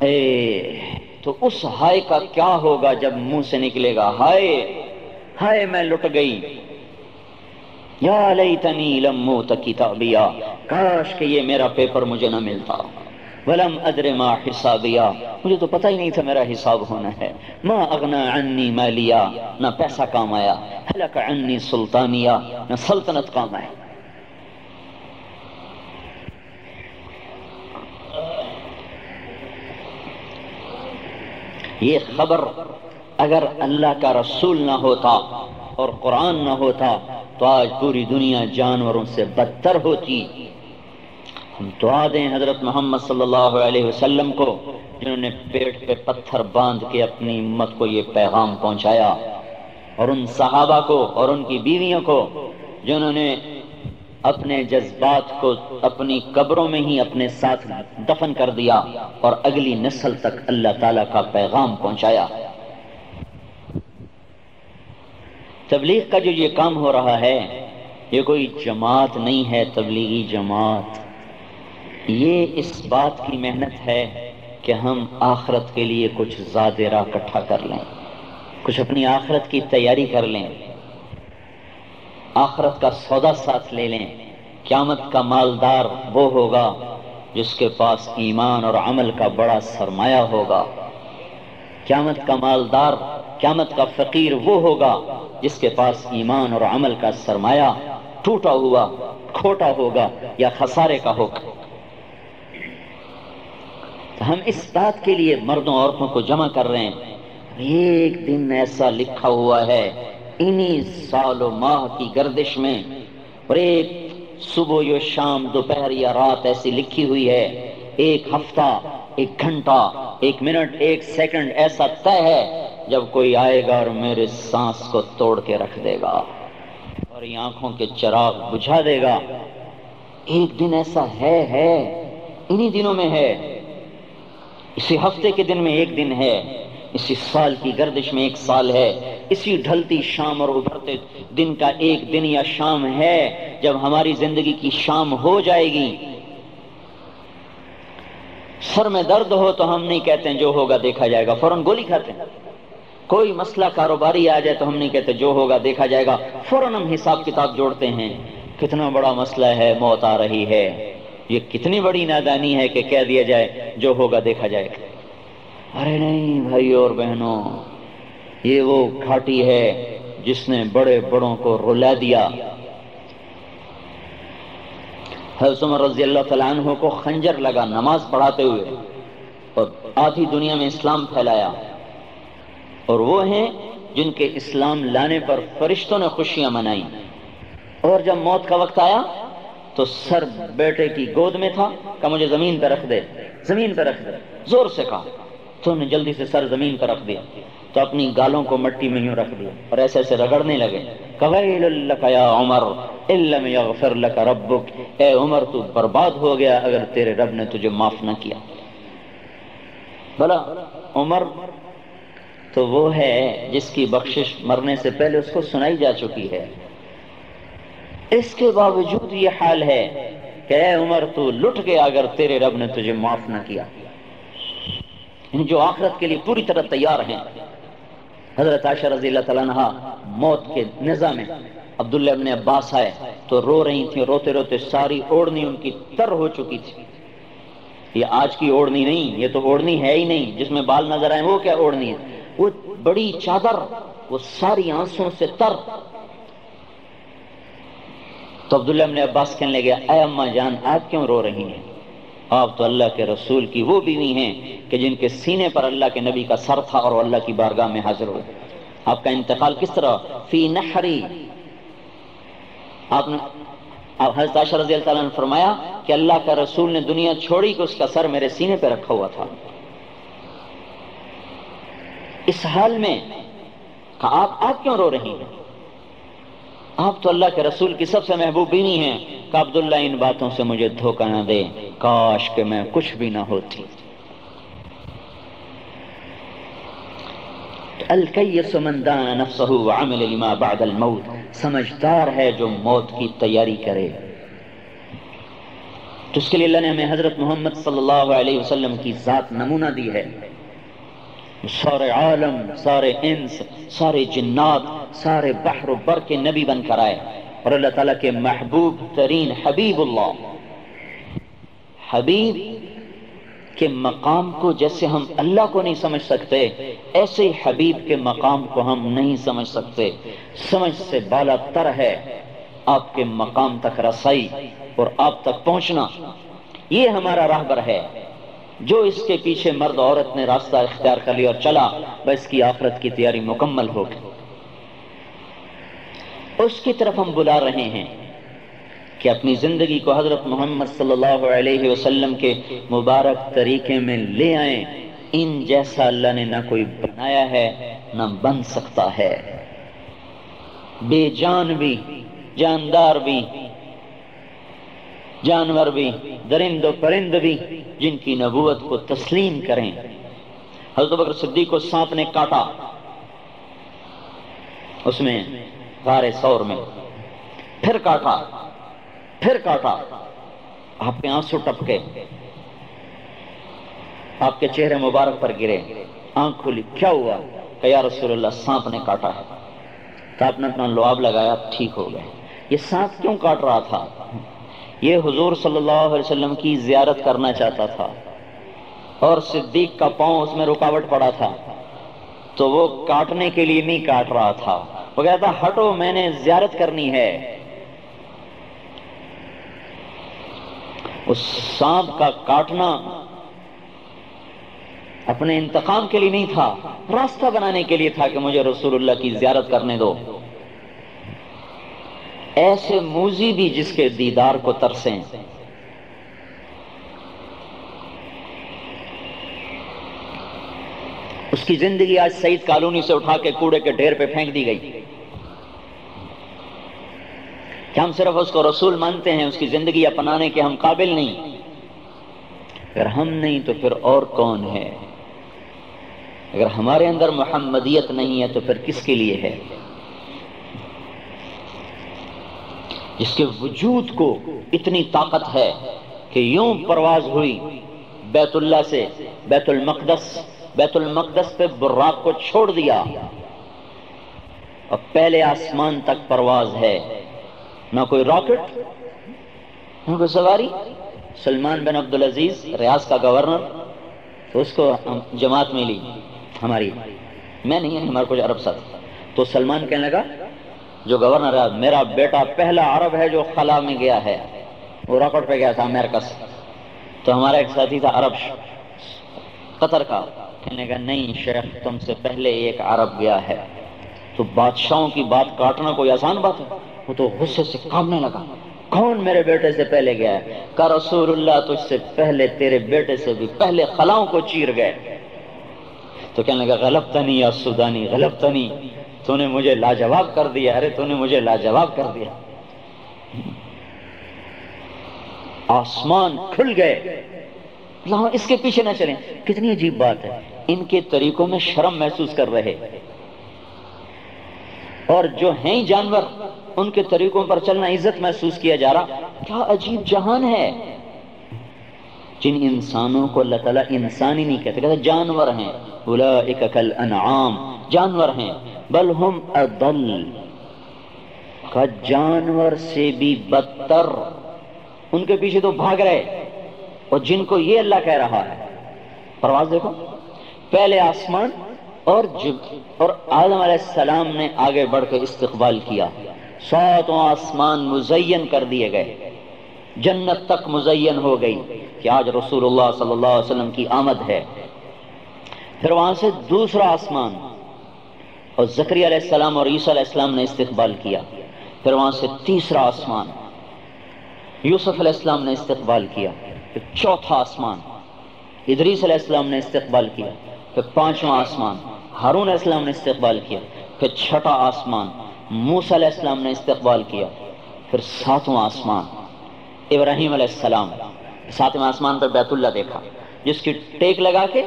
ہے تو اس ہائے کا کیا ہوگا جب منہ سے نکلے گا؟ ہائے ہائے، میں لٹ گئی۔ یا لیتنی لم موت کتابیا۔ کاش کہ یہ میرا پیپر مجھے نہ ملتا۔ ولم ادر ما حسابیا۔ مجھے تو پتہ ہی نہیں تھا میرا حساب ہونا ہے۔ ما اغنا عنی مالیا۔ نہ پیسہ کام آیا۔ حلق عنی سلطانیا۔ نہ سلطنت کام آیا۔ یہ خبر اگر اللہ کا رسول نہ ہوتا اور قرآن نہ ہوتا تو آج پوری دنیا جانوروں سے بدتر ہوتی۔ دعا دیں حضرت محمد صلی اللہ علیہ وسلم کو، جنہوں نے پیٹ پہ پتھر باندھ کے اپنی امت کو یہ پیغام پہنچایا۔ اور ان صحابہ کو اور ان کی بیویوں کو، جنہوں نے اپنے جذبات کو اپنی قبروں میں ہی اپنے ساتھ دفن کر دیا اور اگلی نسل تک اللہ تعالی کا پیغام پہنچایا۔ تبلیغ کا جو یہ کام ہو رہا ہے، یہ کوئی جماعت نہیں ہے، تبلیغی جماعت۔ یہ اس بات کی محنت ہے کہ ہم آخرت کے لیے کچھ زیادہ کٹھا کر لیں، کچھ اپنی آخرت کی تیاری کر لیں۔ آخرت کا سودا ساتھ لے لیں۔ قیامت کا مالدار وہ ہوگا جس کے پاس ایمان اور عمل کا بڑا سرمایہ ہوگا۔ قیامت کا مالدار، قیامت کا فقیر وہ ہوگا جس کے پاس ایمان اور عمل کا سرمایہ ٹوٹا ہوا، کھوٹا ہوگا یا خسارے کا ہوگا ہم اس بات کے لیے مردوں عورتوں کو جمع کر رہے ہیں۔ ایک دن ایسا لکھا ہوا ہے، انہی سال و ماہ کی گردش میں۔ اور ایک صبح یا شام، دوپہر یا رات ایسی لکھی ہوئی ہے۔ ایک ہفتہ، ایک گھنٹہ، ایک منٹ، ایک سیکنڈ ایسا طے ہے، جب کوئی آئے گا اور میرے سانس کو توڑ کے رکھ دے گا اور آنکھوں کے چراغ بجھا دے گا۔ ایک دن ایسا ہے ہے۔ انہی دنوں میں ہے۔ اسی ہفتے کے دن میں ایک دن ہے، اسی سال کی گردش میں ایک سال ہے، اسی ڈھلتی شام اور ابھرتے دن کا ایک دن یا شام ہے، جب ہماری زندگی کی شام ہو جائے گی۔ سر میں درد ہو تو ہم نہیں کہتے ہیں جو ہوگا دیکھا جائے گا، فوراً گولی کھاتے ہیں۔ کوئی مسئلہ، کاروباری آ جائے تو ہم نہیں کہتے جو ہوگا دیکھا جائے گا، فوراً ہم حساب کتاب جوڑتے ہیں۔ کتنا بڑا مسئلہ ہے، موت آ رہی ہے۔ یہ کتنی بڑی نادانی ہے کہ کہہ دیا جائے، جو ہوگا دیکھا جائے۔ گا ارے نہیں بھائی اور بہنوں، یہ وہ گھاٹی ہے جس نے بڑے بڑوں کو رلا دیا۔ حضرت عمر رضی اللہ تعالیٰ عنہ کو خنجر لگا نماز پڑھاتے ہوئے اور آدھی دنیا میں اسلام پھیلایا۔ اور وہ ہیں جن کے اسلام لانے پر فرشتوں نے خوشیاں منائی۔ اور جب موت کا وقت آیا تو سر بیٹے کی گود میں تھا کہ مجھے زمین پہ رکھ دے، زمین پہ رکھ دے۔ زور سے کہا، تو نے جلدی سے سر زمین پر رکھ دیا، تو اپنی گالوں کو مٹی میں یوں رکھ دیا اور ایسے ایسے رگڑنے لگے۔ قویل لک یا عمر علم یغفر لک ربک اے عمر، تو برباد ہو گیا اگر تیرے رب نے تجھے معاف نہ کیا۔ بلا، عمر، تو وہ ہے جس کی بخشش مرنے سے پہلے اس کو سنائی جا چکی ہے۔ اس کے باوجود یہ حال ہے کہ اے عمر تو لٹ گیا اگر تیرے رب نے تجھے معاف نہ کیا۔ یعنی جو آخرت کے لیے پوری طرح تیار ہیں۔ حضرت عائشہ رضی اللہ تعالیٰ عنہ موت کے نظام میں عبداللہ ابن عباس آئے تو رو رہی تھیں، روتے روتے ساری اوڑنی ان کی تر ہو چکی تھی۔ یہ آج کی اوڑنی نہیں، یہ تو اوڑنی ہے ہی نہیں، جس میں بال نظر آئے وہ کیا اوڑنی ہے؟ وہ بڑی چادر، وہ ساری آنسوں سے تر۔ تو عبداللہ ابن عباس کہنے لگے، اے اماں جان، آپ کیوں رو رہی ہیں؟ آپ تو اللہ کے رسول کی وہ بیوی ہیں کہ جن کے سینے پر اللہ کے نبی کا سر تھا اور اللہ کی بارگاہ میں حاضر ہوئے آپ کا انتقال کس طرح؟ فی نحری۔ آپ نے حضرت عائشہ رضی اللہ تعالیٰ نے فرمایا کہ اللہ کا رسول نے دنیا چھوڑی کہ اس کا سر میرے سینے پہ رکھا ہوا تھا۔ اس حال میں کہ آپ آپ کیوں رو رہی ہیں؟ آپ تو اللہ کے رسول کی سب سے محبوب بھی نہیں ہیں کہ عبداللہ ان باتوں سے مجھے دھوکہ نہ دے۔ کاش کہ میں کچھ بھی نہ ہوتی۔ الکیس من دان نفسه وعمل لما بعد الموت۔ سمجھدار ہے جو موت کی تیاری کرے۔ تو اس کے لیے اللہ نے ہمیں حضرت محمد صلی اللہ علیہ وسلم کی ذات نمونہ دی ہے۔ سارے عالم، سارے انس، سارے جنات، سارے بحر و بر کے نبی بن کر آئے۔ اور اللہ تعالیٰ کے محبوب ترین حبیب اللہ، حبیب کے مقام کو جیسے ہم اللہ کو نہیں سمجھ سکتے، ایسے ہی حبیب کے مقام کو ہم نہیں سمجھ سکتے۔ سمجھ سے بالا تر ہے آپ کے مقام تک رسائی اور آپ تک پہنچنا۔ یہ ہمارا راہبر ہے۔ جو اس کے پیچھے مرد عورت نے راستہ اختیار کر لیا اور چلا وہ اس کی آخرت کی تیاری مکمل ہو گئی۔ اس کی طرف ہم بلا رہے ہیں کہ اپنی زندگی کو حضرت محمد صلی اللہ علیہ وسلم کے مبارک طریقے میں لے آئیں۔ ان جیسا اللہ نے نہ کوئی بنایا ہے، نہ بن سکتا ہے۔ بے جان بھی، جاندار بھی جانور بھی، درند و پرند بھی، جن کی نبوت کو تسلیم کریں۔ حضرت بکر صدیق کو سانپ نے کاٹا۔ اس میں غار سور میں۔ پھر کاٹا۔ پھر کاٹا۔ آپ کے آنسو ٹپکے۔ آپ کے چہرے مبارک پر گرے۔ آنکھ کھلی کیا ہوا کہ یا رسول اللہ، سانپ نے کاٹا ہے۔ تو آپ نے اپنا لواب لگایا، ٹھیک ہو گئے۔ یہ سانپ کیوں کاٹ رہا تھا؟ یہ حضور صلی اللہ علیہ وسلم کی زیارت کرنا چاہتا تھا اور صدیق کا پاؤں اس میں رکاوٹ پڑا تھا تو وہ کاٹنے کے لیے نہیں کاٹ رہا تھا وہ کہتا ہٹو، میں نے زیارت کرنی ہے۔ اس سانپ کا کاٹنا اپنے انتقام کے لیے نہیں تھا، راستہ بنانے کے لیے تھا کہ مجھے رسول اللہ کی زیارت کرنے دو۔ ایسے موزی بھی جس کے دیدار کو ترسیں۔ اس کی زندگی آج سعید کالونی سے اٹھا کے کوڑے کے ڈھیر پہ پھینک دی گئی۔ کہ ہم صرف اس کو رسول مانتے ہیں، اس کی زندگی اپنانے کے ہم قابل نہیں۔ اگر ہم نہیں تو پھر اور کون ہے؟ اگر ہمارے اندر محمدیت نہیں ہے تو پھر کس کے لیے ہے؟ جس کے وجود کو اتنی طاقت ہے کہ یوں پرواز ہوئی، بیت اللہ سے بیت المقدس بیت المقدس پہ براق کو چھوڑ دیا۔ اور پہلے آسمان تک پرواز ہے۔ نہ کوئی راکٹ، نہ کوئی سواری۔ سلمان بن عبدالعزیز، ریاض کا گورنر، تو اس کو جماعت میں لی ہماری۔ میں نہیں ہمارا کچھ عرب ساتھ۔ تو سلمان کہنے لگا جو گورنر ہے، میرا بیٹا پہلا عرب ہے جو خلا میں گیا ہے۔ وہ راکٹ پہ گیا تھا امریکہ سے۔ تو ہمارا ایک ساتھی تھا عرب۔ قطر کا۔ کہنے کا، نہیں شیخ، تم سے پہلے ایک عرب گیا ہے۔ تو بادشاہوں کی بات کاٹنا کوئی آسان بات ہے؟ وہ تو غصے سے کامنے لگا۔ کون میرے بیٹے سے پہلے گیا ہے؟ کا رسول اللہ تجھ سے پہلے تیرے بیٹے سے بھی پہلے خلاؤں کو چیر گئے۔ تو کہنے لگا غلط تنی یا سودانی غلط تنی تو نے مجھے لاجواب کر دیا۔ ارے، تو نے مجھے لاجواب کر دیا۔ آسمان کھل گئے۔ اس کے پیچھے نہ چلیں۔ کتنی عجیب بات ہے۔ ان کے طریقوں میں شرم محسوس کر رہے۔ اور جو ہیں جانور، ان کے طریقوں پر چلنا عزت محسوس کیا جا رہا۔ کیا عجیب جہان ہے۔ جن انسانوں کو اللہ تعالیٰ انسانی نہیں کہتے کہتے جانور ہیں۔ کل انعام جانور ہیں۔ بل ہم ادل کا جانور سے بھی بدتر۔ ان کے پیچھے تو بھاگ رہے، اور جن کو یہ اللہ کہہ رہا ہے، پرواز دیکھو۔ پہلے آسمان اور جب، اور آدم علیہ السلام نے آگے بڑھ کے استقبال کیا۔ ساتوں آسمان مزین کر دیے گئے۔ جنت تک مزین ہو گئی کہ آج رسول اللہ صلی اللہ علیہ وسلم کی آمد ہے۔ پھر وہاں سے دوسرا آسمان اور زکری علیہ السلام اور عیسیٰ علیہ السلام نے استقبال کیا، پھر وہاں سے تیسرا آسمان، یوسف علیہ السلام نے استقبال کیا، پھر چوتھا آسمان، ادریس علیہ السلام نے استقبال کیا، پھر پانچواں آسمان، ہارون علیہ السلام نے استقبال کیا، پھر چھٹا آسمان، موسیٰ علیہ السلام نے استقبال کیا، پھر ساتواں آسمان، ابراہیم علیہ السلام ساتویں آسمان پہ بیت اللہ دیکھا، جس کی ٹیک لگا کے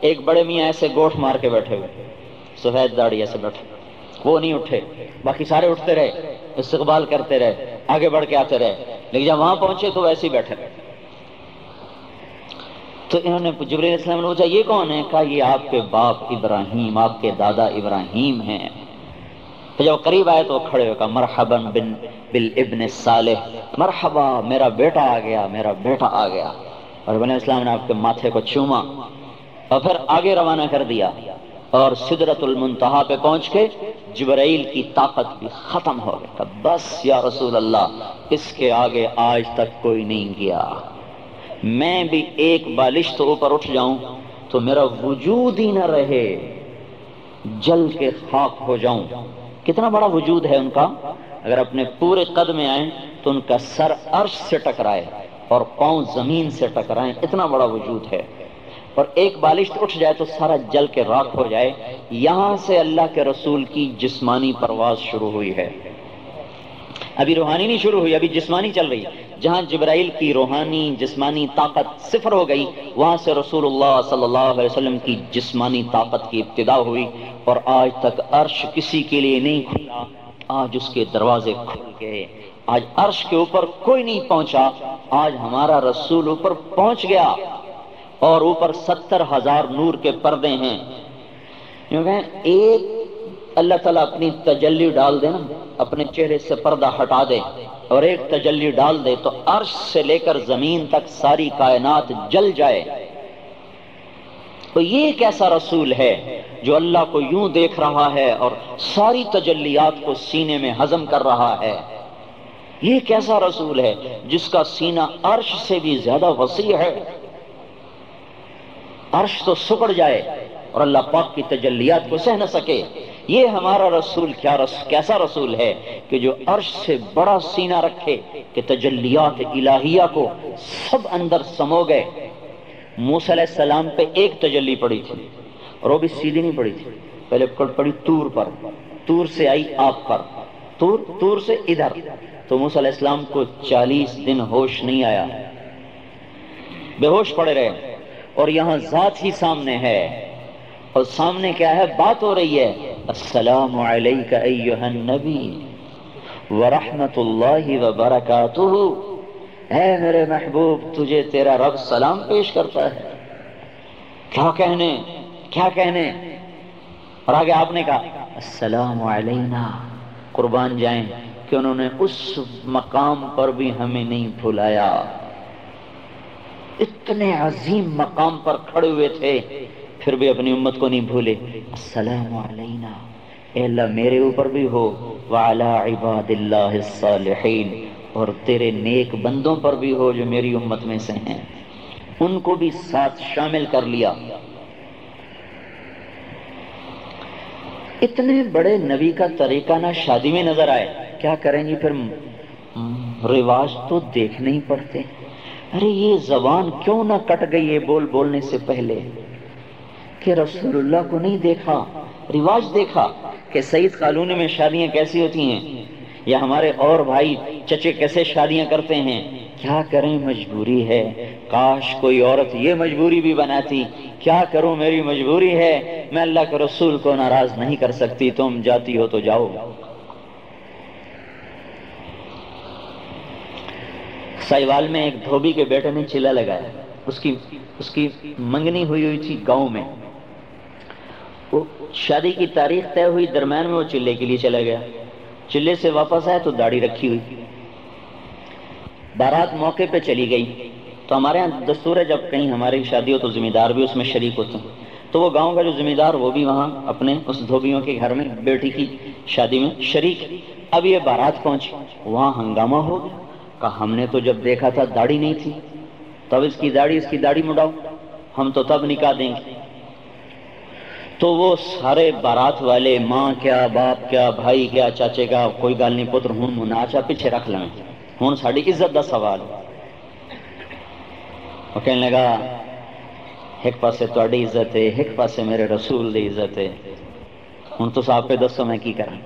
ایک بڑے میاں ایسے گوٹھ مار کے بیٹھے ہوئے۔ سفید داڑی ایسے بیٹھے وہ نہیں اٹھے۔ باقی سارے اٹھتے رہے، استقبال کرتے رہے، آگے بڑھ کے آتے رہے۔ لیکن جب وہاں پہنچے تو ویسے ہی بیٹھے۔ رہے تو انہوں نے جبریل السلام نے پوچھا، یہ کون ہے؟ کہا، یہ آپ کے باپ ابراہیم، آپ کے دادا ابراہیم ہیں۔ تو جب قریب آئے تو کھڑے ہو کہا، مرحبا بن بالابن صالح۔ مرحبا، میرا بیٹا آ گیا، میرا بیٹا آ گیا۔ اور بن اسلام نے آپ کے ماتھے کو چوما اور پھر آگے روانہ کر دیا۔ اور صدرت المنتہا پہ پہنچ کے جبرائیل کی طاقت بھی ختم ہو گئی۔ بس یا رسول اللہ، اس کے آگے آج تک کوئی نہیں گیا۔ میں بھی ایک بالش تو اوپر اٹھ جاؤں تو میرا وجود ہی نہ رہے۔ جل کے خاک ہو جاؤں۔ کتنا بڑا وجود ہے ان کا۔ اگر اپنے پورے قد میں آئیں تو ان کا سر عرش سے ٹکرائے اور پاؤں زمین سے ٹکرائیں۔ اتنا بڑا وجود ہے۔ اور ایک بالش اٹھ جائے تو سارا جل کے راک ہو جائے، یہاں سے اللہ کے رسول کی جسمانی پرواز شروع ہوئی ہے۔ ابھی روحانی نہیں شروع ہوئی، ابھی جسمانی چل رہی جہاں جبرائیل کی روحانی جسمانی طاقت صفر ہو گئی، وہاں سے رسول اللہ صلی اللہ علیہ وسلم کی جسمانی طاقت کی ابتدا ہوئی۔ اور آج تک عرش کسی کے لیے نہیں کھلا، آج اس کے دروازے کھل گئے۔ آج عرش کے اوپر کوئی نہیں پہنچا، آج ہمارا رسول اوپر پہنچ گیا۔ اور اوپر ستر ہزار نور کے پردے ہیں۔ ایک اللہ تعالیٰ اپنی تجلی ڈال دے نا، اپنے چہرے سے پردہ ہٹا دے۔ اور ایک تجلی ڈال دے تو عرش سے لے کر زمین تک ساری کائنات جل جائے۔ تو یہ ایک ایسا رسول ہے جو اللہ کو یوں دیکھ رہا ہے اور ساری تجلیات کو سینے میں ہضم کر رہا ہے۔ یہ کیسا رسول ہے جس کا سینہ عرش سے بھی زیادہ وسیع ہے۔ عرش تو سکڑ جائے اور اللہ پاک کی تجلیات کو سہ نہ سکے۔ یہ ہمارا رسول، کیا رس، کیسا رسول ہے کہ جو عرش سے بڑا سینہ رکھے کہ تجلیات الہیہ کو سب اندر سمو گئے۔ موسیٰ علیہ السلام پہ ایک تجلی پڑی تھی اور وہ بھی سیدھی نہیں پڑی تھی۔ پہلے پڑی تور پر۔ تور سے آئی آپ پر۔ تور تور سے ادھر۔ تو موسیٰ علیہ السلام کو چالیس دن ہوش نہیں آیا۔ بے ہوش پڑے رہے۔ اور یہاں ذات ہی سامنے ہے۔ اور سامنے کیا ہے؟ بات ہو رہی ہے۔ السلام علیکہ ایوہ النبی ورحمت اللہ وبرکاتہ۔ اے میرے محبوب، تجھے تیرا رب سلام پیش کرتا ہے۔ کیا کہنے؟ کیا کہنے؟ اور آگے آپ نے کہا، السلام علینا۔ قربان جائیں، کہ انہوں نے اس مقام پر بھی ہمیں نہیں بھلایا۔ اتنے عظیم مقام پر کھڑے ہوئے تھے، پھر بھی اپنی امت کو نہیں بھولے۔ السلام علینا۔ اے اللہ، میرے اوپر بھی ہو۔ وعلا عباد اللہ الصالحین۔ اور تیرے نیک بندوں پر بھی ہو جو میری امت میں سے ہیں۔ ان کو بھی ساتھ شامل کر لیا۔ اتنے بڑے نبی کا طریقہ نہ شادی میں نظر آئے۔ کیا کریں گی پھر رواج تو دیکھنے ہی پڑتے ہیں۔ ارے یہ زبان کیوں نہ کٹ گئی ہے بول بولنے سے پہلے؟ کہ رسول اللہ کو نہیں دیکھا، رواج دیکھا کہ سعید کالونی میں شادیاں کیسی ہوتی ہیں؟ یا ہمارے اور بھائی چچے کیسے شادیاں کرتے ہیں؟ کیا کریں مجبوری ہے؟ کاش کوئی عورت یہ مجبوری بھی بناتی۔ کیا کروں میری مجبوری ہے؟ میں اللہ کے رسول کو ناراض نہیں کر سکتی۔ تم جاتی ہو تو جاؤ۔ سائیوال میں ایک دھوبی کے بیٹے نے چلا لگایا۔ اس کی اس کی منگنی ہوئی ہوئی تھی گاؤں میں۔ وہ شادی کی تاریخ طے ہوئی درمیان میں وہ چلے کے لیے چلا گیا۔ چلے سے واپس آئے تو داڑھی رکھی ہوئی۔ بارات موقع پہ چلی گئی۔ تو ہمارے یہاں دستور ہے جب کہیں ہماری شادی ہو تو ذمہ دار بھی اس میں شریک ہوتے ہیں۔ تو وہ گاؤں کا جو ذمہ دار وہ بھی وہاں اپنے اس دھوبیوں کے گھر میں بیٹی کی شادی میں شریک۔ اب یہ بارات پہنچی۔ وہاں ہنگامہ ہو گیا۔ کہا ہم نے تو جب دیکھا تھا داڑھی نہیں تھی، تب اس کی داڑھی، اس کی داڑھی مڈاؤ ہم تو تب نکاح دیں گے۔ تو وہ سارے بارات والے ماں کیا، باپ کیا، بھائی کیا، چاچے کا کوئی گل نہیں، پتر ہوں مناچا پیچھے رکھ لیں۔ ہوں ساری عزت کا سوال۔ وہ کہنے لگا، ایک پاسے تاری عزت ہے، ایک پاسے میرے رسول دی عزت ہے۔ ہوں تو آپ پہ دسو میں کی کروں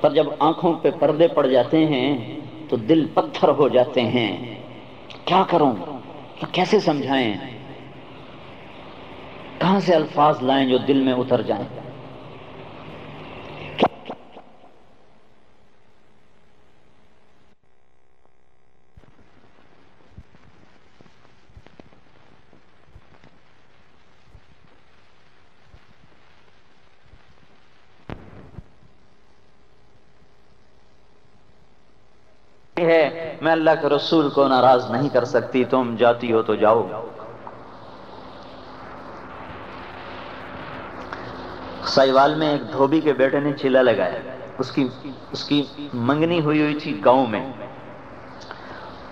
پر جب آنکھوں پہ پردے پڑ جاتے ہیں تو دل پتھر ہو جاتے ہیں۔ کیا کروں؟ کیسے سمجھائیں؟ کہاں سے الفاظ لائیں جو دل میں اتر جائیں؟ ہے، میں اللہ کے رسول کو ناراض نہیں کر سکتی، تم جاتی ہو تو جاؤ۔ سائیوال میں ایک دھوبی کے بیٹے نے چلا لگایا۔ اس کی اس کی منگنی ہوئی ہوئی تھی گاؤں میں۔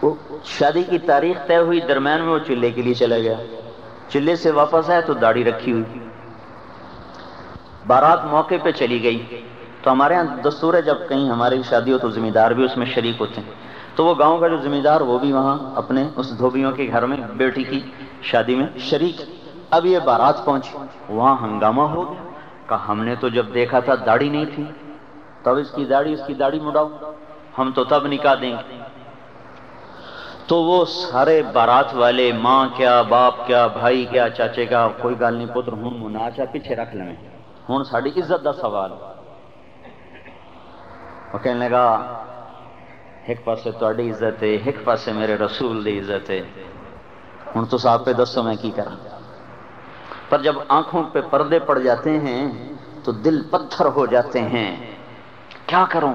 وہ شادی کی تاریخ طے ہوئی درمیان میں وہ چلے کے لیے چلا گیا۔ چلے سے واپس آیا تو داڑھی رکھی ہوئی۔ بارات موقع پہ چلی گئی۔ تو ہمارے یہاں دستور ہے جب کہیں ہماری شادی ہو تو ذمہ دار بھی اس میں شریک ہوتے ہیں۔ تو وہ گاؤں کا جو ذمہ دار وہ بھی وہاں اپنے اس دھوبیوں کے گھر میں بیٹی کی شادی میں شریک۔ اب یہ بارات پہنچی، وہاں ہنگامہ ہو گیا۔ کہا، ہم نے تو جب دیکھا تھا داڑھی نہیں تھی، تب اس کی داڑھی، اس کی داڑھی مڑاؤ، ہم تو تب نکاح دیں گے۔ تو وہ سارے بارات والے، ماں کیا، باپ کیا، بھائی کیا، چاچے کا کوئی گل نہیں، پتر، ہوں مناچا پیچھے رکھ لیں۔ ہوں ساری عزت دا سوال۔ وہ کہنے لگا، ایک پاسے تاری عزت ہے، ایک پاسے میرے رسول دی عزت ہے۔ ہوں تو صاحب پہ دسو میں کی کرا پر جب آنکھوں پہ پردے پڑ جاتے ہیں، تو دل پتھر ہو جاتے ہیں۔ کیا کروں؟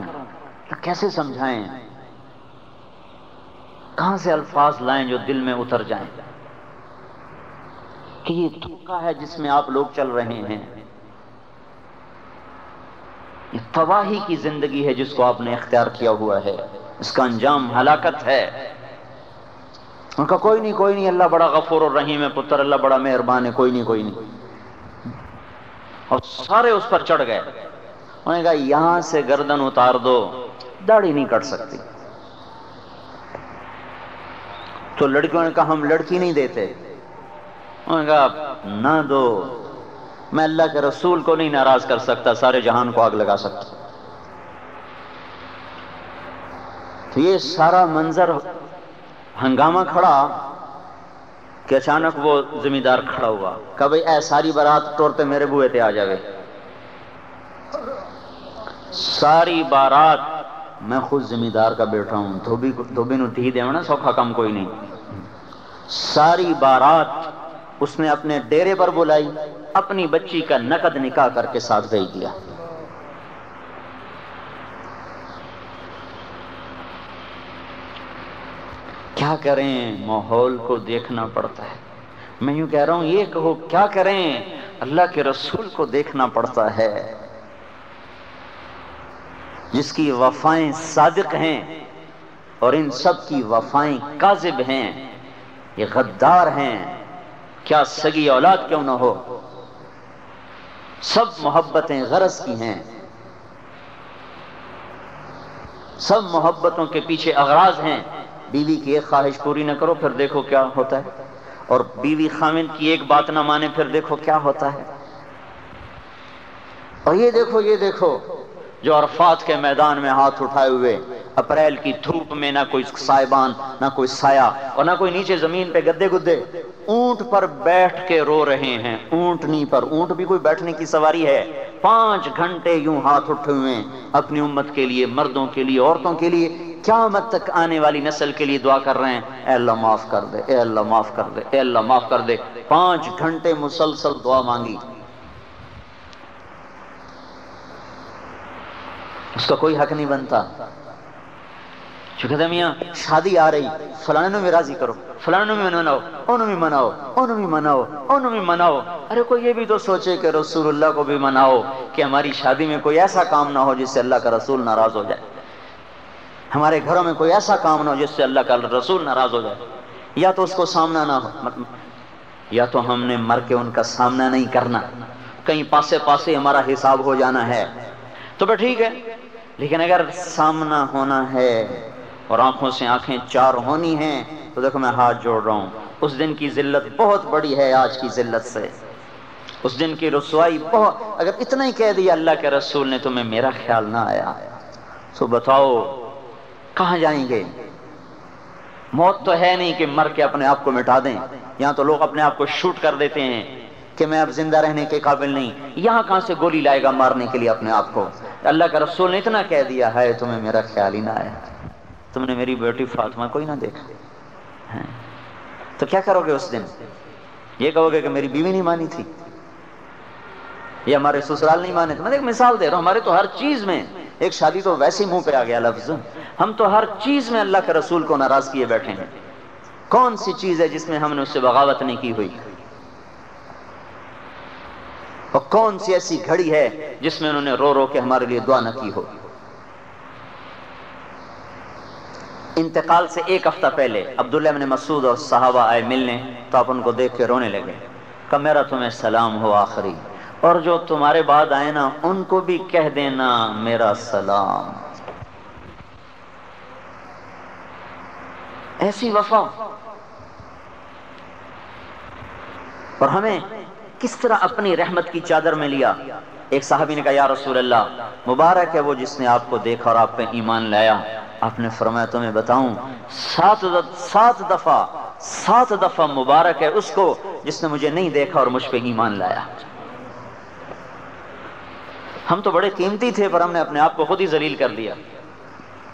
کیسے سمجھائیں؟ کہاں سے الفاظ لائیں جو دل میں اتر جائیں؟ کہ یہ دھوکا ہے جس میں آپ لوگ چل رہے ہیں۔ یہ تباہی کی زندگی ہے جس کو آپ نے اختیار کیا ہوا ہے۔ اس کا انجام ہلاکت ہے۔ ان کا کوئی نہیں کوئی نہیں، اللہ بڑا غفور اور رحیم ہے پتر، اللہ بڑا مہربان ہے، کوئی نہیں کوئی نہیں۔ اور سارے اس پر چڑھ گئے۔ انہوں نے کہا، یہاں سے گردن اتار دو، داڑھی نہیں کٹ سکتی۔ تو لڑکیوں نے کہا، ہم لڑکی نہیں دیتے۔ انہوں نے کہا، نہ دو۔ میں اللہ کے رسول کو نہیں ناراض کر سکتا، سارے جہان کو آگ لگا سکتا۔ تو یہ سارا منظر ہنگامہ کھڑا کہ اچانک وہ ذمہ دار کھڑا ہوا۔ کہ بھائی اے ساری بارات طور پہ میرے بوئے تے آ جاوے۔ ساری بارات میں خود ذمہ دار کا بیٹھا ہوں۔ دھوبی دھوبی نو تھی دے نا، سوکھا کم کوئی نہیں۔ ساری بارات اس نے اپنے ڈیرے پر بلائی۔ اپنی بچی کا نقد نکاح کر کے ساتھ بھیج دیا۔ کیا کریں؟ ماحول کو دیکھنا پڑتا ہے۔ میں یوں کہہ رہا ہوں، یہ کہو، کیا کریں؟ اللہ کے رسول کو دیکھنا پڑتا ہے۔ جس کی وفائیں صادق ہیں اور ان سب کی وفائیں کاذب ہیں، یہ غدار ہیں۔ کیا سگی اولاد کیوں نہ ہو؟ سب محبتیں غرض کی ہیں۔ سب محبتوں کے پیچھے اغراض ہیں۔ بیوی کی ایک خواہش پوری نہ کرو، پھر دیکھو کیا ہوتا ہے۔ اور بیوی خامن کی ایک بات نہ مانے، پھر دیکھو کیا ہوتا ہے۔ اور یہ دیکھو یہ دیکھو جو عرفات کے میدان میں ہاتھ اٹھائے ہوئے اپریل کی دھوپ میں نہ کوئی سائبان، نہ کوئی سایہ اور نہ کوئی نیچے زمین پہ گدے گدے۔ اونٹ پر بیٹھ کے رو رہے ہیں۔ اونٹنی پر، اونٹ بھی کوئی بیٹھنے کی سواری ہے۔ پانچ گھنٹے یوں ہاتھ اٹھے ہوئے اپنی امت کے لیے، مردوں کے لیے، عورتوں کے لیے قیامت تک آنے والی نسل کے لیے دعا کر رہے ہیں۔ اے اللہ معاف کر دے، اے اللہ معاف کر دے، اے اللہ معاف کر دے۔ پانچ گھنٹے مسلسل دعا مانگی۔ اس کا کوئی حق نہیں بنتا۔ میاں، شادی آ رہی، فلانے میں راضی کرو، فلانے میں مناؤ انہوں بھی مناؤ انہوں بھی مناؤ انہوں بھی مناؤ۔ ارے کوئی یہ بھی تو سوچے کہ رسول اللہ کو بھی مناؤ کہ ہماری شادی میں کوئی ایسا کام نہ ہو جس سے اللہ کا رسول ناراض ہو جائے۔ ہمارے گھروں میں کوئی ایسا کام نہ ہو جس سے اللہ کا رسول ناراض ہو جائے۔ یا تو اس کو سامنا نہ ہو مطلب، یا تو ہم نے مر کے ان کا سامنا نہیں کرنا۔ کہیں پاسے پاسے ہمارا حساب ہو جانا ہے۔ تو بس ٹھیک ہے، لیکن اگر سامنا ہونا ہے اور آنکھوں سے آنکھیں چار ہونی ہیں، تو دیکھو میں ہاتھ جوڑ رہا ہوں۔ اس دن کی ذلت بہت بڑی ہے آج کی ذلت سے۔ اس دن کی رسوائی بہت، اگر اتنا ہی کہہ دیا اللہ کے رسول نے تمہیں میرا خیال نہ آیا۔ تو بتاؤ، کہاں جائیں گے؟ موت تو ہے نہیں کہ مر کے اپنے آپ کو مٹا دیں۔ یہاں تو لوگ اپنے آپ کو شوٹ کر دیتے ہیں کہ میں اب زندہ رہنے کے قابل نہیں۔ یہاں کہاں سے گولی لائے گا مارنے کے لیے اپنے آپ کو؟ اللہ کا رسول نے اتنا کہہ دیا ہے تمہیں میرا خیال ہی نہ آیا۔ تم نے میری بیٹی فاطمہ کوئی نہ دیکھا۔ ہاں۔ تو کیا کرو گے اس دن؟ یہ کہو گے کہ میری بیوی نہیں مانی تھی۔ یہ ہمارے سسرال نہیں مانے تھے۔ میں ایک مثال دے رہا ہوں۔ ہمارے تو ہر چیز میں ایک شادی تو ویسے منہ پہ آ گیا، لفظ۔ ہم تو ہر چیز میں اللہ کے رسول کو ناراض کیے بیٹھے ہیں۔ کون سی چیز ہے جس میں ہم نے اس سے بغاوت نہیں کی ہوئی؟ اور کون سی ایسی گھڑی ہے جس میں انہوں نے رو رو کے ہمارے لیے دعا نہ کی ہو؟ انتقال سے ایک ہفتہ پہلے عبداللہ بن مسعود اور صحابہ آئے ملنے تو آپ ان کو دیکھ کے رونے لگے۔ کہ میرا تمہیں سلام ہو آخری۔ اور جو تمہارے بعد آئے نا، ان کو بھی کہہ دینا میرا سلام۔ ایسی وفا۔ اور ہمیں کس طرح اپنی رحمت کی چادر میں لیا؟ ایک صحابی نے کہا، یا رسول اللہ، مبارک ہے وہ جس نے آپ کو دیکھا اور آپ پہ ایمان لایا۔ آپ نے فرمایا تمہیں بتاؤں، سات سات دفعہ سات دفعہ مبارک ہے اس کو جس نے مجھے نہیں دیکھا اور مجھ پہ ایمان لایا۔ ہم تو بڑے قیمتی تھے پر ہم نے اپنے آپ کو خود ہی ذلیل کر لیا۔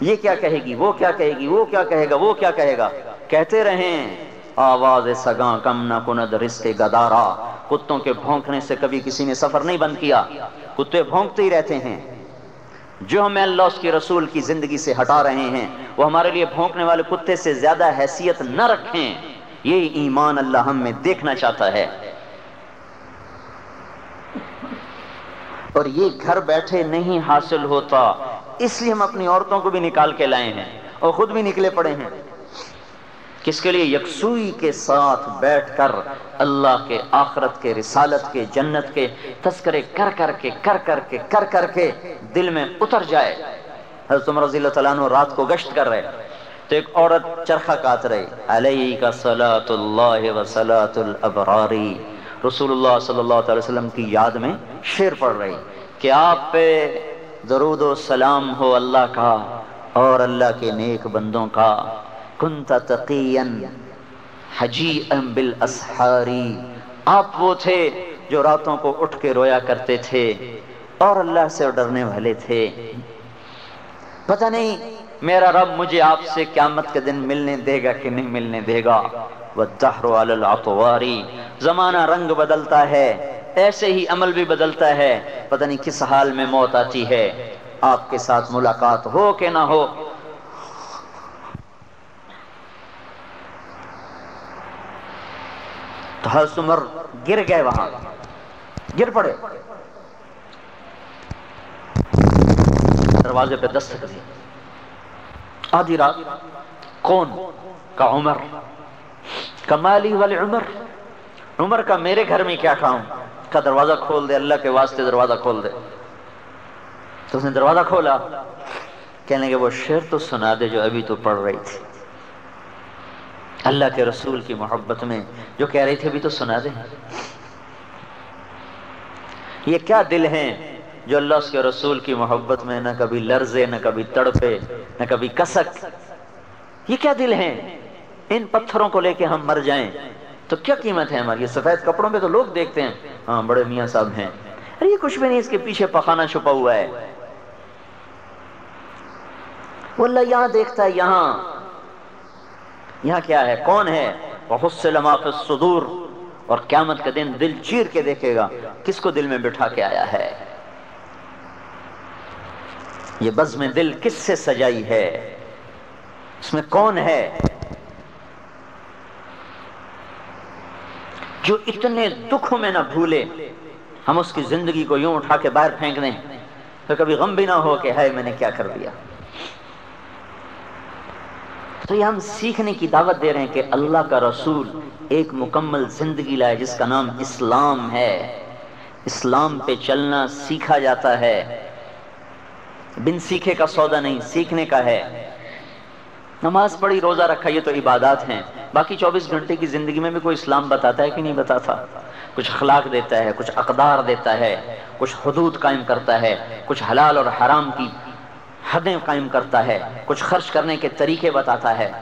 یہ کیا کہے گی، وہ کیا کہے گی، وہ کیا کہے گا، وہ کیا کہے گا؟ کہتے رہیں، آواز سگاں کم نہ کند رستے گدارا۔ کتوں کے بھونکنے سے کبھی کسی نے سفر نہیں بند کیا۔ کتے بھونکتے ہی رہتے ہیں۔ جو ہمیں اللہ اس کے رسول کی زندگی سے ہٹا رہے ہیں، وہ ہمارے لیے بھونکنے والے کتے سے زیادہ حیثیت نہ رکھیں۔ یہ ایمان اللہ ہم میں دیکھنا چاہتا ہے۔ اور یہ گھر بیٹھے نہیں حاصل ہوتا، اس لیے ہم اپنی عورتوں کو بھی نکال کے لائے ہیں اور خود بھی نکلے پڑے ہیں۔ کس کے لیے یکسوئی کے ساتھ بیٹھ کر اللہ کے آخرت کے رسالت کے جنت کے تذکرے کر کر کے کر کر کے کر کر کے دل میں اتر جائے۔ حضرت عمر رضی اللہ تعالیٰ عنہ رات کو گشت کر رہے تو ایک عورت چرخہ کات رہی علیہ کا صلاة اللہ و صلاة الابراری رسول اللہ صلی اللہ علیہ وسلم کی یاد میں شیر پڑھ رہی کہ آپ پہ درود و سلام ہو اللہ کا اور اللہ کے نیک بندوں کا۔ کنت تقین حجیئا بالاسحاری آپ وہ تھے جو راتوں کو اٹھ کے رویا کرتے تھے اور اللہ سے ڈرنے والے تھے۔ پتہ نہیں میرا رب مجھے آپ سے قیامت کے دن ملنے دے گا کہ نہیں ملنے دے گا۔ وَالدَّحْرُ عَلَى الْعَطْوَارِ. زمانہ رنگ بدلتا ہے، ایسے ہی عمل بھی بدلتا ہے۔ پتہ نہیں کس حال میں موت آتی ہے۔ آپ کے ساتھ ملاقات ہو کہ نہ ہو تو حضرت عمر گر گئے وہاں۔ گر پڑے۔ دروازے پہ دستک دی آدھی رات کون کا عمر؟ کمالی والے عمر؟ عمر کا میرے گھر میں کیا کام کا دروازہ کھول دے، اللہ کے واسطے دروازہ کھول دے۔ تو اس نے دروازہ کھولا۔ کہنے کہ وہ شعر تو سنا دے جو ابھی تو پڑھ رہی تھی۔ اللہ کے رسول کی محبت میں جو کہہ رہی تھی ابھی تو سنا دیں۔ یہ کیا دل ہیں جو اللہ اس کے رسول کی محبت میں نہ کبھی لرزے، نہ کبھی تڑپے، نہ کبھی کسک۔ یہ کیا دل ہیں؟ ان پتھروں کو لے کے ہم مر جائیں۔ تو کیا قیمت ہے ہماری؟ یہ سفید کپڑوں پہ تو لوگ دیکھتے ہیں۔ ہاں بڑے میاں صاحب ہیں۔ ارے، یہ کچھ بھی نہیں، اس کے پیچھے پخانہ چھپا ہوا ہے۔ وہ اللہ یہاں دیکھتا ہے، یہاں۔ یہاں کیا ہے؟ کون ہے؟ وَحُسِّلَ مَا فِي الصُّدُورِ۔ اور قیامت کے دن دل چیر کے دیکھے گا۔ کس کو دل میں بٹھا کے آیا ہے؟ یہ بزم دل کس سے سجائی ہے؟ اس میں کون ہے؟ جو اتنے دکھوں میں نہ بھولے۔ ہم اس کی زندگی کو یوں اٹھا کے باہر پھینک دیں۔ تو کبھی غم بھی نہ ہو کہ ہے میں نے کیا کر دیا۔ تو یہ ہم سیکھنے کی دعوت دے رہے ہیں کہ اللہ کا رسول ایک مکمل زندگی لائے جس کا نام اسلام ہے۔ اسلام پہ چلنا سیکھا جاتا ہے۔ بن سیکھے کا سودا نہیں، سیکھنے کا ہے۔ نماز پڑھی، روزہ رکھا، یہ تو عبادات ہیں۔ باقی چوبیس گھنٹے کی زندگی میں بھی کوئی اسلام بتاتا ہے کہ نہیں بتاتا؟ کچھ اخلاق دیتا ہے، کچھ اقدار دیتا ہے، کچھ حدود قائم کرتا ہے، کچھ حلال اور حرام کی حدیں قائم کرتا ہے، کچھ خرچ کرنے کے طریقے بتاتا ہے۔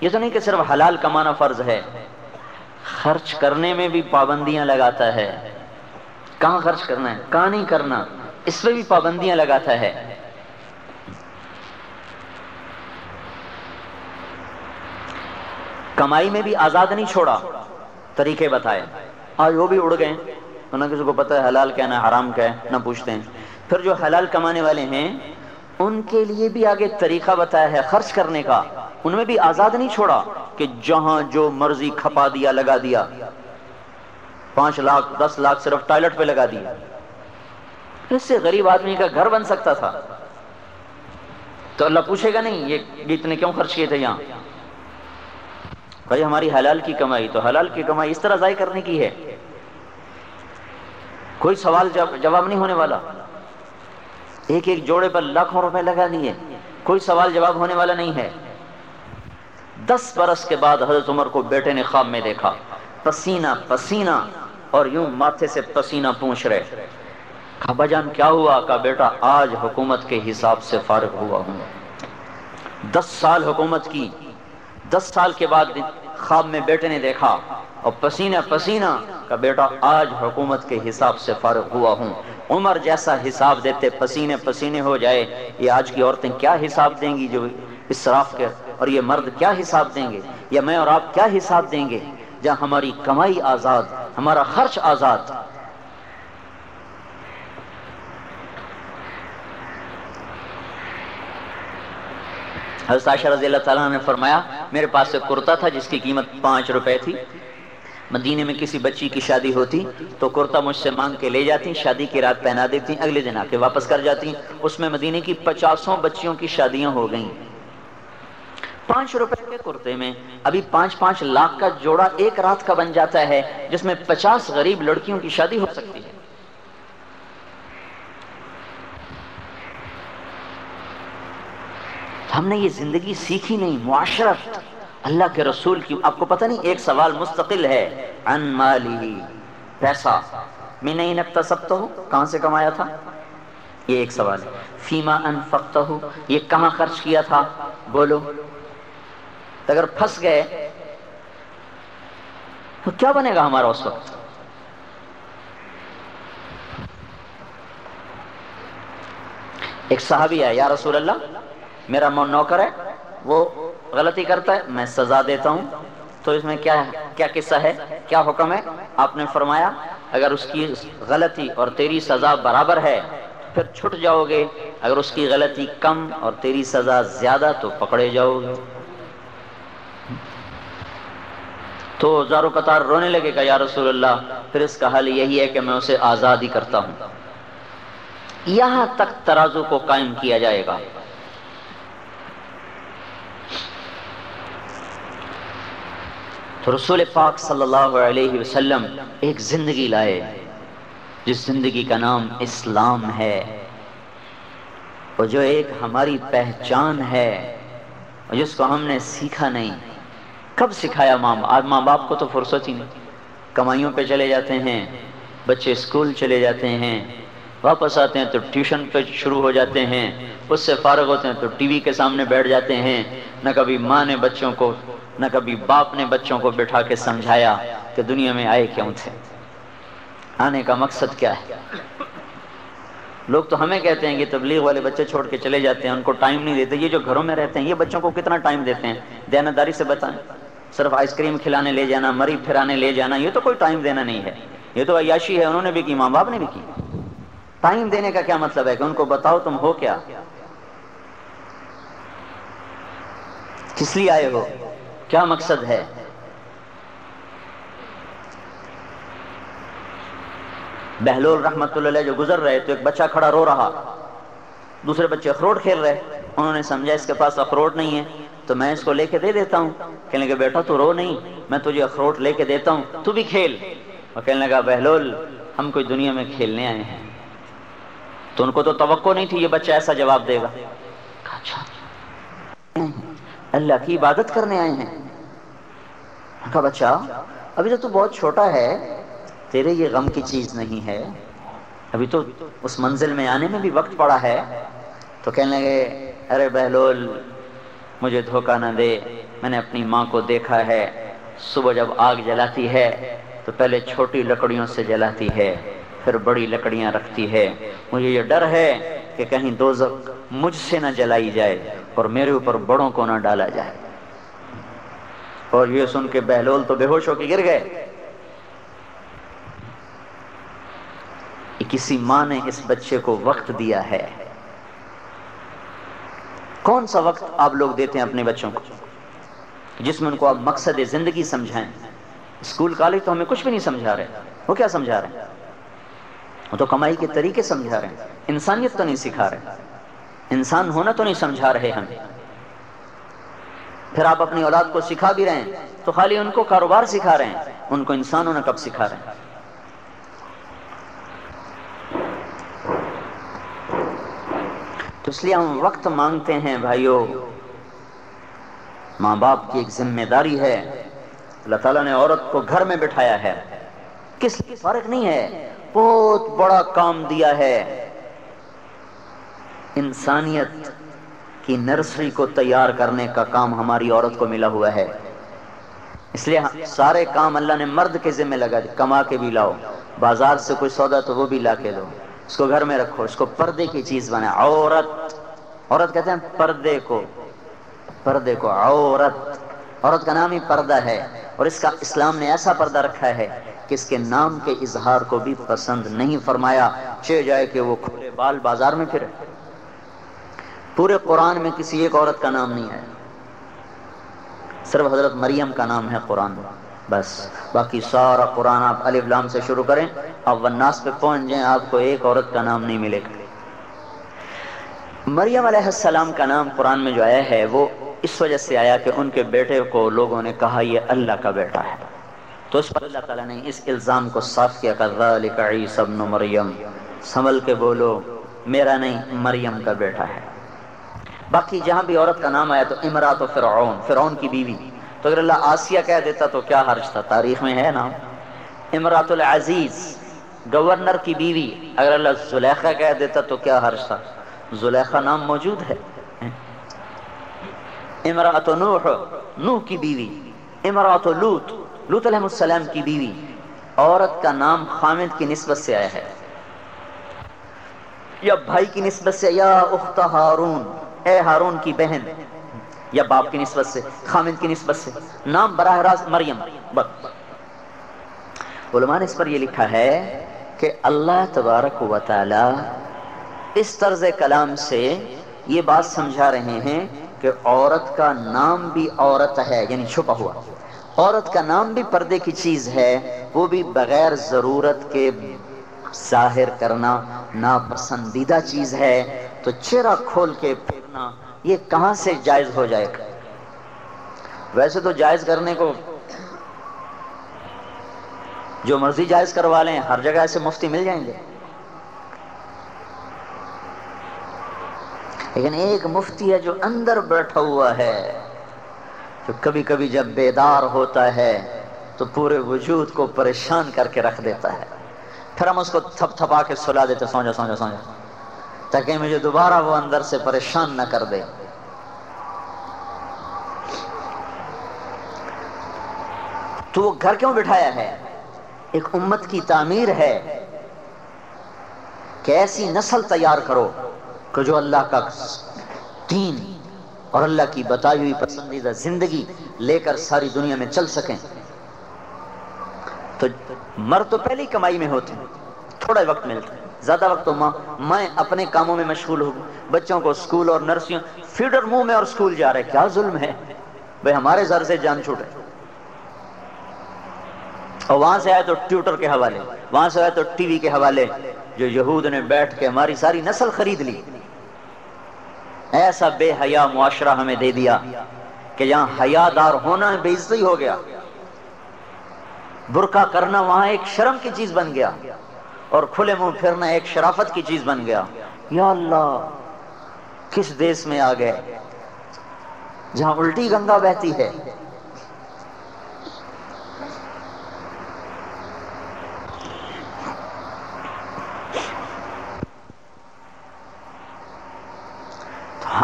یہ تو نہیں کہ صرف حلال کمانا فرض ہے۔ خرچ کرنے میں بھی پابندیاں لگاتا ہے۔ کہاں خرچ کرنا ہے؟ کہاں نہیں کرنا؟ اس میں بھی پابندیاں لگاتا ہے۔ کمائی میں بھی آزاد نہیں چھوڑا۔ طریقے بتائے۔ آج وہ بھی اڑ گئے۔ نہ کسی کو پتہ ہے حلال کیا، نہ حرام کیا ہے نہ پوچھتے ہیں۔ پھر جو حلال کمانے والے ہیں ان کے لیے بھی آگے طریقہ بتایا ہے خرچ کرنے کا۔ ان میں بھی آزاد نہیں چھوڑا کہ جہاں جو مرضی کھپا دیا، لگا دیا۔ پانچ لاکھ، دس لاکھ صرف ٹائلٹ پہ لگا دیا۔ اس سے غریب آدمی کا گھر بن سکتا تھا۔ تو اللہ پوچھے گا نہیں یہ اتنے کیوں خرچ کیے تھے یہاں؟ بھائی، ہماری حلال کی کمائی تو حلال کی کمائی اس طرح ضائع کرنے کی ہے۔ کوئی سوال جواب نہیں ہونے والا۔ ایک ایک جوڑے پر لاکھوں روپے لگا دیے۔ کوئی سوال جواب ہونے والا نہیں ہے۔ دس برس کے بعد حضرت عمر کو بیٹے نے خواب میں دیکھا۔ پسینہ پسینہ۔ اور یوں ماتھے سے پسینہ پوچھ رہے۔ کھابا جان کیا ہوا؟ کہا، بیٹا، آج حکومت کے حساب سے فارغ ہوا ہوں۔ دس سال حکومت کی۔ دس سال کے بعد خواب میں بیٹے نے دیکھا۔ اور پسینہ پسینہ کا بیٹا آج حکومت کے حساب سے فارغ ہوا ہوں۔ عمر جیسا حساب دیتے پسینے پسینے ہو جائے۔ یہ آج کی عورتیں کیا حساب دیں گی جو اسراف کے اور یہ مرد کیا حساب دیں گے؟ یا میں اور آپ کیا حساب دیں گے؟ جہاں ہماری کمائی آزاد، ہمارا خرچ آزاد۔ حضرت عائشہ رضی اللہ تعالیٰ نے فرمایا، میرے پاس ایک کرتا تھا جس کی قیمت پانچ روپے تھی۔ مدینے میں کسی بچی کی شادی ہوتی تو کرتا مجھ سے مانگ کے لے جاتی، شادی کی رات پہنا دیتی، اگلے دن آ کے واپس کر جاتی۔ اس میں مدینے کی پچاسوں بچیوں کی شادیاں ہو گئیں۔ پانچ روپے کے کرتے میں ابھی پانچ پانچ لاکھ کا جوڑا ایک رات کا بن جاتا ہے، جس میں پچاس غریب لڑکیوں کی شادی ہو سکتی ہے۔ ہم نے یہ زندگی سیکھی نہیں معاشرت اللہ کے رسول کی آپ کو پتہ نہیں، ایک سوال مستقل ہے. ان مالی. پیسہ. میں نہیں نکتا سب تو کہاں سے کمایا تھا؟ یہ ایک سوال ہے. فیما انفقتہ یہ کہاں خرچ کیا تھا؟ بولو. اگر پھنس گئے، تو کیا بنے گا ہمارا اس وقت؟ ایک صحابی ہے یا رسول اللہ، میرا نوکر ہے، وہ غلطی کرتا ہے، میں سزا دیتا ہوں۔ تو اس میں کیا کیا قصہ ہے؟ کیا حکم ہے؟ آپ نے فرمایا، اگر اس کی غلطی اور تیری سزا برابر ہے، پھر چھٹ جاؤ گے۔ اگر اس کی غلطی کم اور تیری سزا زیادہ، تو پکڑے جاؤ۔ گے تو زارو قطار رونے لگے گا یا رسول اللہ، پھر اس کا حل یہی ہے کہ میں اسے آزادی کرتا ہوں۔ یہاں تک ترازو کو قائم کیا جائے گا۔ تو رسول پاک صلی اللہ علیہ وسلم ایک زندگی لائے، جس زندگی کا نام اسلام ہے۔ اور جو ایک ہماری پہچان ہے، اور جس کو ہم نے سیکھا نہیں۔ کب سکھایا ماں آج ماں باپ کو تو فرصت ہی نہیں۔ کمائیوں پہ چلے جاتے ہیں، بچے اسکول چلے جاتے ہیں، واپس آتے ہیں تو ٹیوشن پہ شروع ہو جاتے ہیں، اس سے فارغ ہوتے ہیں تو ٹی وی کے سامنے بیٹھ جاتے ہیں۔ نہ کبھی ماں نے بچوں کو نہ کبھی باپ نے بچوں کو بٹھا کے سمجھایا کہ دنیا میں آئے کیوں تھے؟ آنے کا مقصد کیا ہے؟ لوگ تو ہمیں کہتے ہیں کہ تبلیغ والے بچے چھوڑ کے چلے جاتے ہیں، ان کو ٹائم نہیں دیتے۔ یہ جو گھروں میں رہتے ہیں، یہ بچوں کو کتنا ٹائم دیتے ہیں؟ دیانتداری سے بتائیں۔ صرف آئس کریم کھلانے لے جانا مری پھرانے لے جانا، یہ تو کوئی ٹائم دینا نہیں ہے۔ یہ تو عیاشی ہے، انہوں نے بھی کی، ماں باپ نے بھی کی۔ ٹائم دینے کا کیا مطلب ہے؟ کہ ان کو بتاؤ تم ہو کیا؟ کس لیے آئے ہو؟ کیا مقصد ہے؟ بہلول رحمت اللہ علیہ جو گزر رہے تو ایک بچہ کھڑا رو رہا۔ دوسرے بچے اخروٹ کھیل رہے۔ انہوں نے سمجھا اس کے پاس اخروٹ نہیں ہے۔ تو میں اس کو لے کے دے دیتا ہوں۔ کہنے لگا بیٹا تو رو نہیں، میں تجھے اخروٹ لے کے دیتا ہوں، تو بھی کھیل۔ اور کہنے لگا، بہلول، ہم کوئی دنیا میں کھیلنے آئے ہیں۔ تو ان کو تو توقع نہیں تھی یہ بچہ ایسا جواب دے گا۔ اچھا۔ اللہ کی عبادت کرنے آئے ہیں۔ کہا، بچہ، ابھی تو تو بہت چھوٹا ہے، تیرے یہ غم کی چیز نہیں ہے۔ ابھی تو اس منزل میں آنے میں بھی وقت پڑا ہے۔ تو کہنے لگے، ارے بہلول، مجھے دھوکہ نہ دے، میں نے اپنی ماں کو دیکھا ہے، صبح جب آگ جلاتی ہے، تو پہلے چھوٹی لکڑیوں سے جلاتی ہے۔ پھر بڑی لکڑیاں رکھتی ہے۔ مجھے یہ ڈر ہے کہ کہیں دوزک مجھ سے نہ جلائی جائے اور میرے اوپر بڑوں کو نہ ڈالا جائے۔ اور یہ سن کے بہلول تو بے ہوش ہو کے گر گئے۔ کسی ماں نے اس بچے کو وقت دیا ہے۔ کون سا وقت آپ لوگ دیتے ہیں اپنے بچوں کو؟ جس میں ان کو آپ مقصد زندگی سمجھائیں۔ اسکول، کالج تو ہمیں کچھ بھی نہیں سمجھا رہے۔ وہ کیا سمجھا رہے ہیں؟ وہ تو کمائی کے طریقے سمجھا رہے ہیں۔ انسانیت تو نہیں سکھا رہے۔ انسان ہونا تو نہیں سمجھا رہے ہم۔ پھر آپ اپنی اولاد کو سکھا بھی رہے ہیں۔ تو خالی ان کو کاروبار سکھا رہے ہیں۔ ان کو انسان ہونا کب سکھا رہے ہیں؟ تو اس لیے ہم وقت مانگتے ہیں بھائیوں ماں باپ کی ایک ذمہ داری ہے۔ اللہ تعالیٰ نے عورت کو گھر میں بٹھایا ہے۔ کس فرق نہیں ہے۔ بہت بڑا کام دیا ہے۔ انسانیت کی نرسری کو تیار کرنے کا کام ہماری عورت کو ملا ہوا ہے۔ اس لیے سارے کام اللہ نے مرد کے ذمہ لگا دی، کما کے بھی لاؤ، بازار سے کوئی سودا تو وہ بھی لا کے دو۔ اس کو گھر میں رکھو، اس کو پردے کی چیز بنا عورت عورت کہتے ہیں پردے کو پردے کو عورت۔ عورت کا نام ہی پردہ ہے اور اس کا اسلام نے ایسا پردہ رکھا ہے۔ کہ اس کے نام کے اظہار کو بھی پسند نہیں فرمایا چھ جائے کہ وہ کھلے بال بازار میں پھر پورے قرآن میں کسی ایک عورت کا نام نہیں ہے۔ صرف حضرت مریم کا نام ہے قرآن۔ بس، باقی سارا قرآن آپ علی لام سے شروع کریں، آپ وناس پہ پہنچ جائیں، آپ کو ایک عورت کا نام نہیں ملے گا۔ مریم علیہ السلام کا نام قرآن میں جو آیا ہے، وہ اس وجہ سے آیا کہ ان کے بیٹے کو لوگوں نے کہا، یہ اللہ کا بیٹا ہے۔ تو اس پر اللہ تعالیٰ نے اس الزام کو صاف کیا کہ مریم۔ سنبھل کے بولو، میرا نہیں، مریم کا بیٹا ہے۔ باقی جہاں بھی عورت کا نام آیا تو امرات و فرعون فرعون کی بیوی۔ تو اگر اللہ آسیہ کہہ دیتا تو کیا حرج تھا؟ تاریخ میں ہے نام۔ امرات العزیز، گورنر کی بیوی۔ اگر اللہ زلیخہ کہہ دیتا تو کیا حرج تھا؟ زلیخہ نام موجود ہے۔ امرات نوح نوح کی بیوی۔ امرات لوت لوت علیہ السلام کی بیوی عورت کا نام خامد کی نسبت سے آیا ہے۔ یا بھائی کی نسبت سے، یا اخت ہارون، اے ہارون کی بہن۔ یا باپ کی نسبت سے، خامد کی نسبت سے۔ نام براہ راست مریم۔ علماء نے اس پر یہ لکھا ہے کہ اللہ تبارک و تعالی اس طرز کلام سے یہ بات سمجھا رہے ہیں کہ عورت کا نام بھی عورت ہے یعنی چھپا ہوا۔ عورت کا نام بھی پردے کی چیز ہے، وہ بھی بغیر ضرورت کے ظاہر کرنا ناپسندیدہ چیز ہے۔ تو چہرہ کھول کے پھیرنا، یہ کہاں سے جائز ہو جائے گا؟ ویسے تو جائز کرنے کو جو مرضی جائز کروا لیں، ہر جگہ ایسے مفتی مل جائیں گے۔ لیکن ایک مفتی ہے جو اندر بیٹھا ہوا ہے۔ جو کبھی کبھی جب بیدار ہوتا ہے تو پورے وجود کو پریشان کر کے رکھ دیتا ہے۔ پھر ہم اس کو تھپ تھپا کے سلا دیتے سو جا سوجا سو تاکہ مجھے دوبارہ وہ اندر سے پریشان نہ کر دے۔ تو وہ گھر کیوں بٹھایا ہے؟ ایک امت کی تعمیر ہے کہ ایسی نسل تیار کرو کہ جو اللہ کا دین اور اللہ کی بتائی ہوئی پسندیدہ زندگی لے کر ساری دنیا میں چل سکیں۔ تو مرد تو پہلی کمائی میں ہوتے ہیں، تھوڑا وقت ملتا ہے۔ زیادہ وقت تو ماں میں اپنے کاموں میں مشغول ہوں بچوں کو سکول اور نرسیوں فیڈر منہ میں اور سکول جا رہے کیا ظلم ہے؟ بھائی ہمارے زر سے جان چھوٹے۔ اور وہاں سے آئے تو ٹیوٹر کے حوالے، وہاں سے آئے تو ٹی وی کے حوالے، جو یہود نے بیٹھ کے ہماری ساری نسل خرید لی۔ ایسا بے حیا معاشرہ ہمیں دے دیا کہ یہاں حیا دار ہونا بے عزتی ہو گیا۔ برقع کرنا وہاں ایک شرم کی چیز بن گیا اور کھلے منہ پھرنا ایک شرافت کی چیز بن گیا۔ یا اللہ، کس دیس میں آ گئے؟ جہاں الٹی گنگا بہتی ہے۔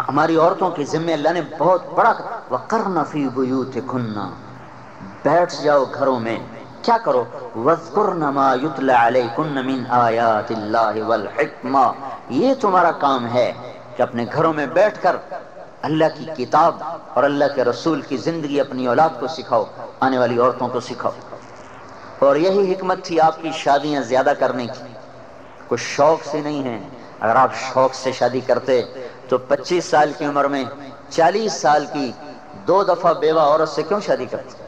ہماری عورتوں کے ذمہ اللہ نے بہت بڑا وَقَرْنَ فِي بُيُوتِكُنَّ۔ بیٹھ جاؤ گھروں میں۔ کیا کرو؟ وَذْكُرْنَ مَا يُتْلَ عَلَيْكُنَّ مِنْ آيَاتِ اللَّهِ وَالْحِكْمَةِ۔ یہ تمہارا کام ہے کہ اپنے گھروں میں بیٹھ کر اللہ کی کتاب اور اللہ کے رسول کی زندگی اپنی اولاد کو سکھاؤ، آنے والی عورتوں کو سکھاؤ۔ اور یہی حکمت تھی آپ کی شادیاں زیادہ کرنے کی۔ کچھ شوق سے نہیں ہیں اگر آپ شوق سے شادی کرتے تو پچیس سال کی عمر میں چالیس سال کی دو دفعہ بیوہ عورت سے کیوں شادی کرتے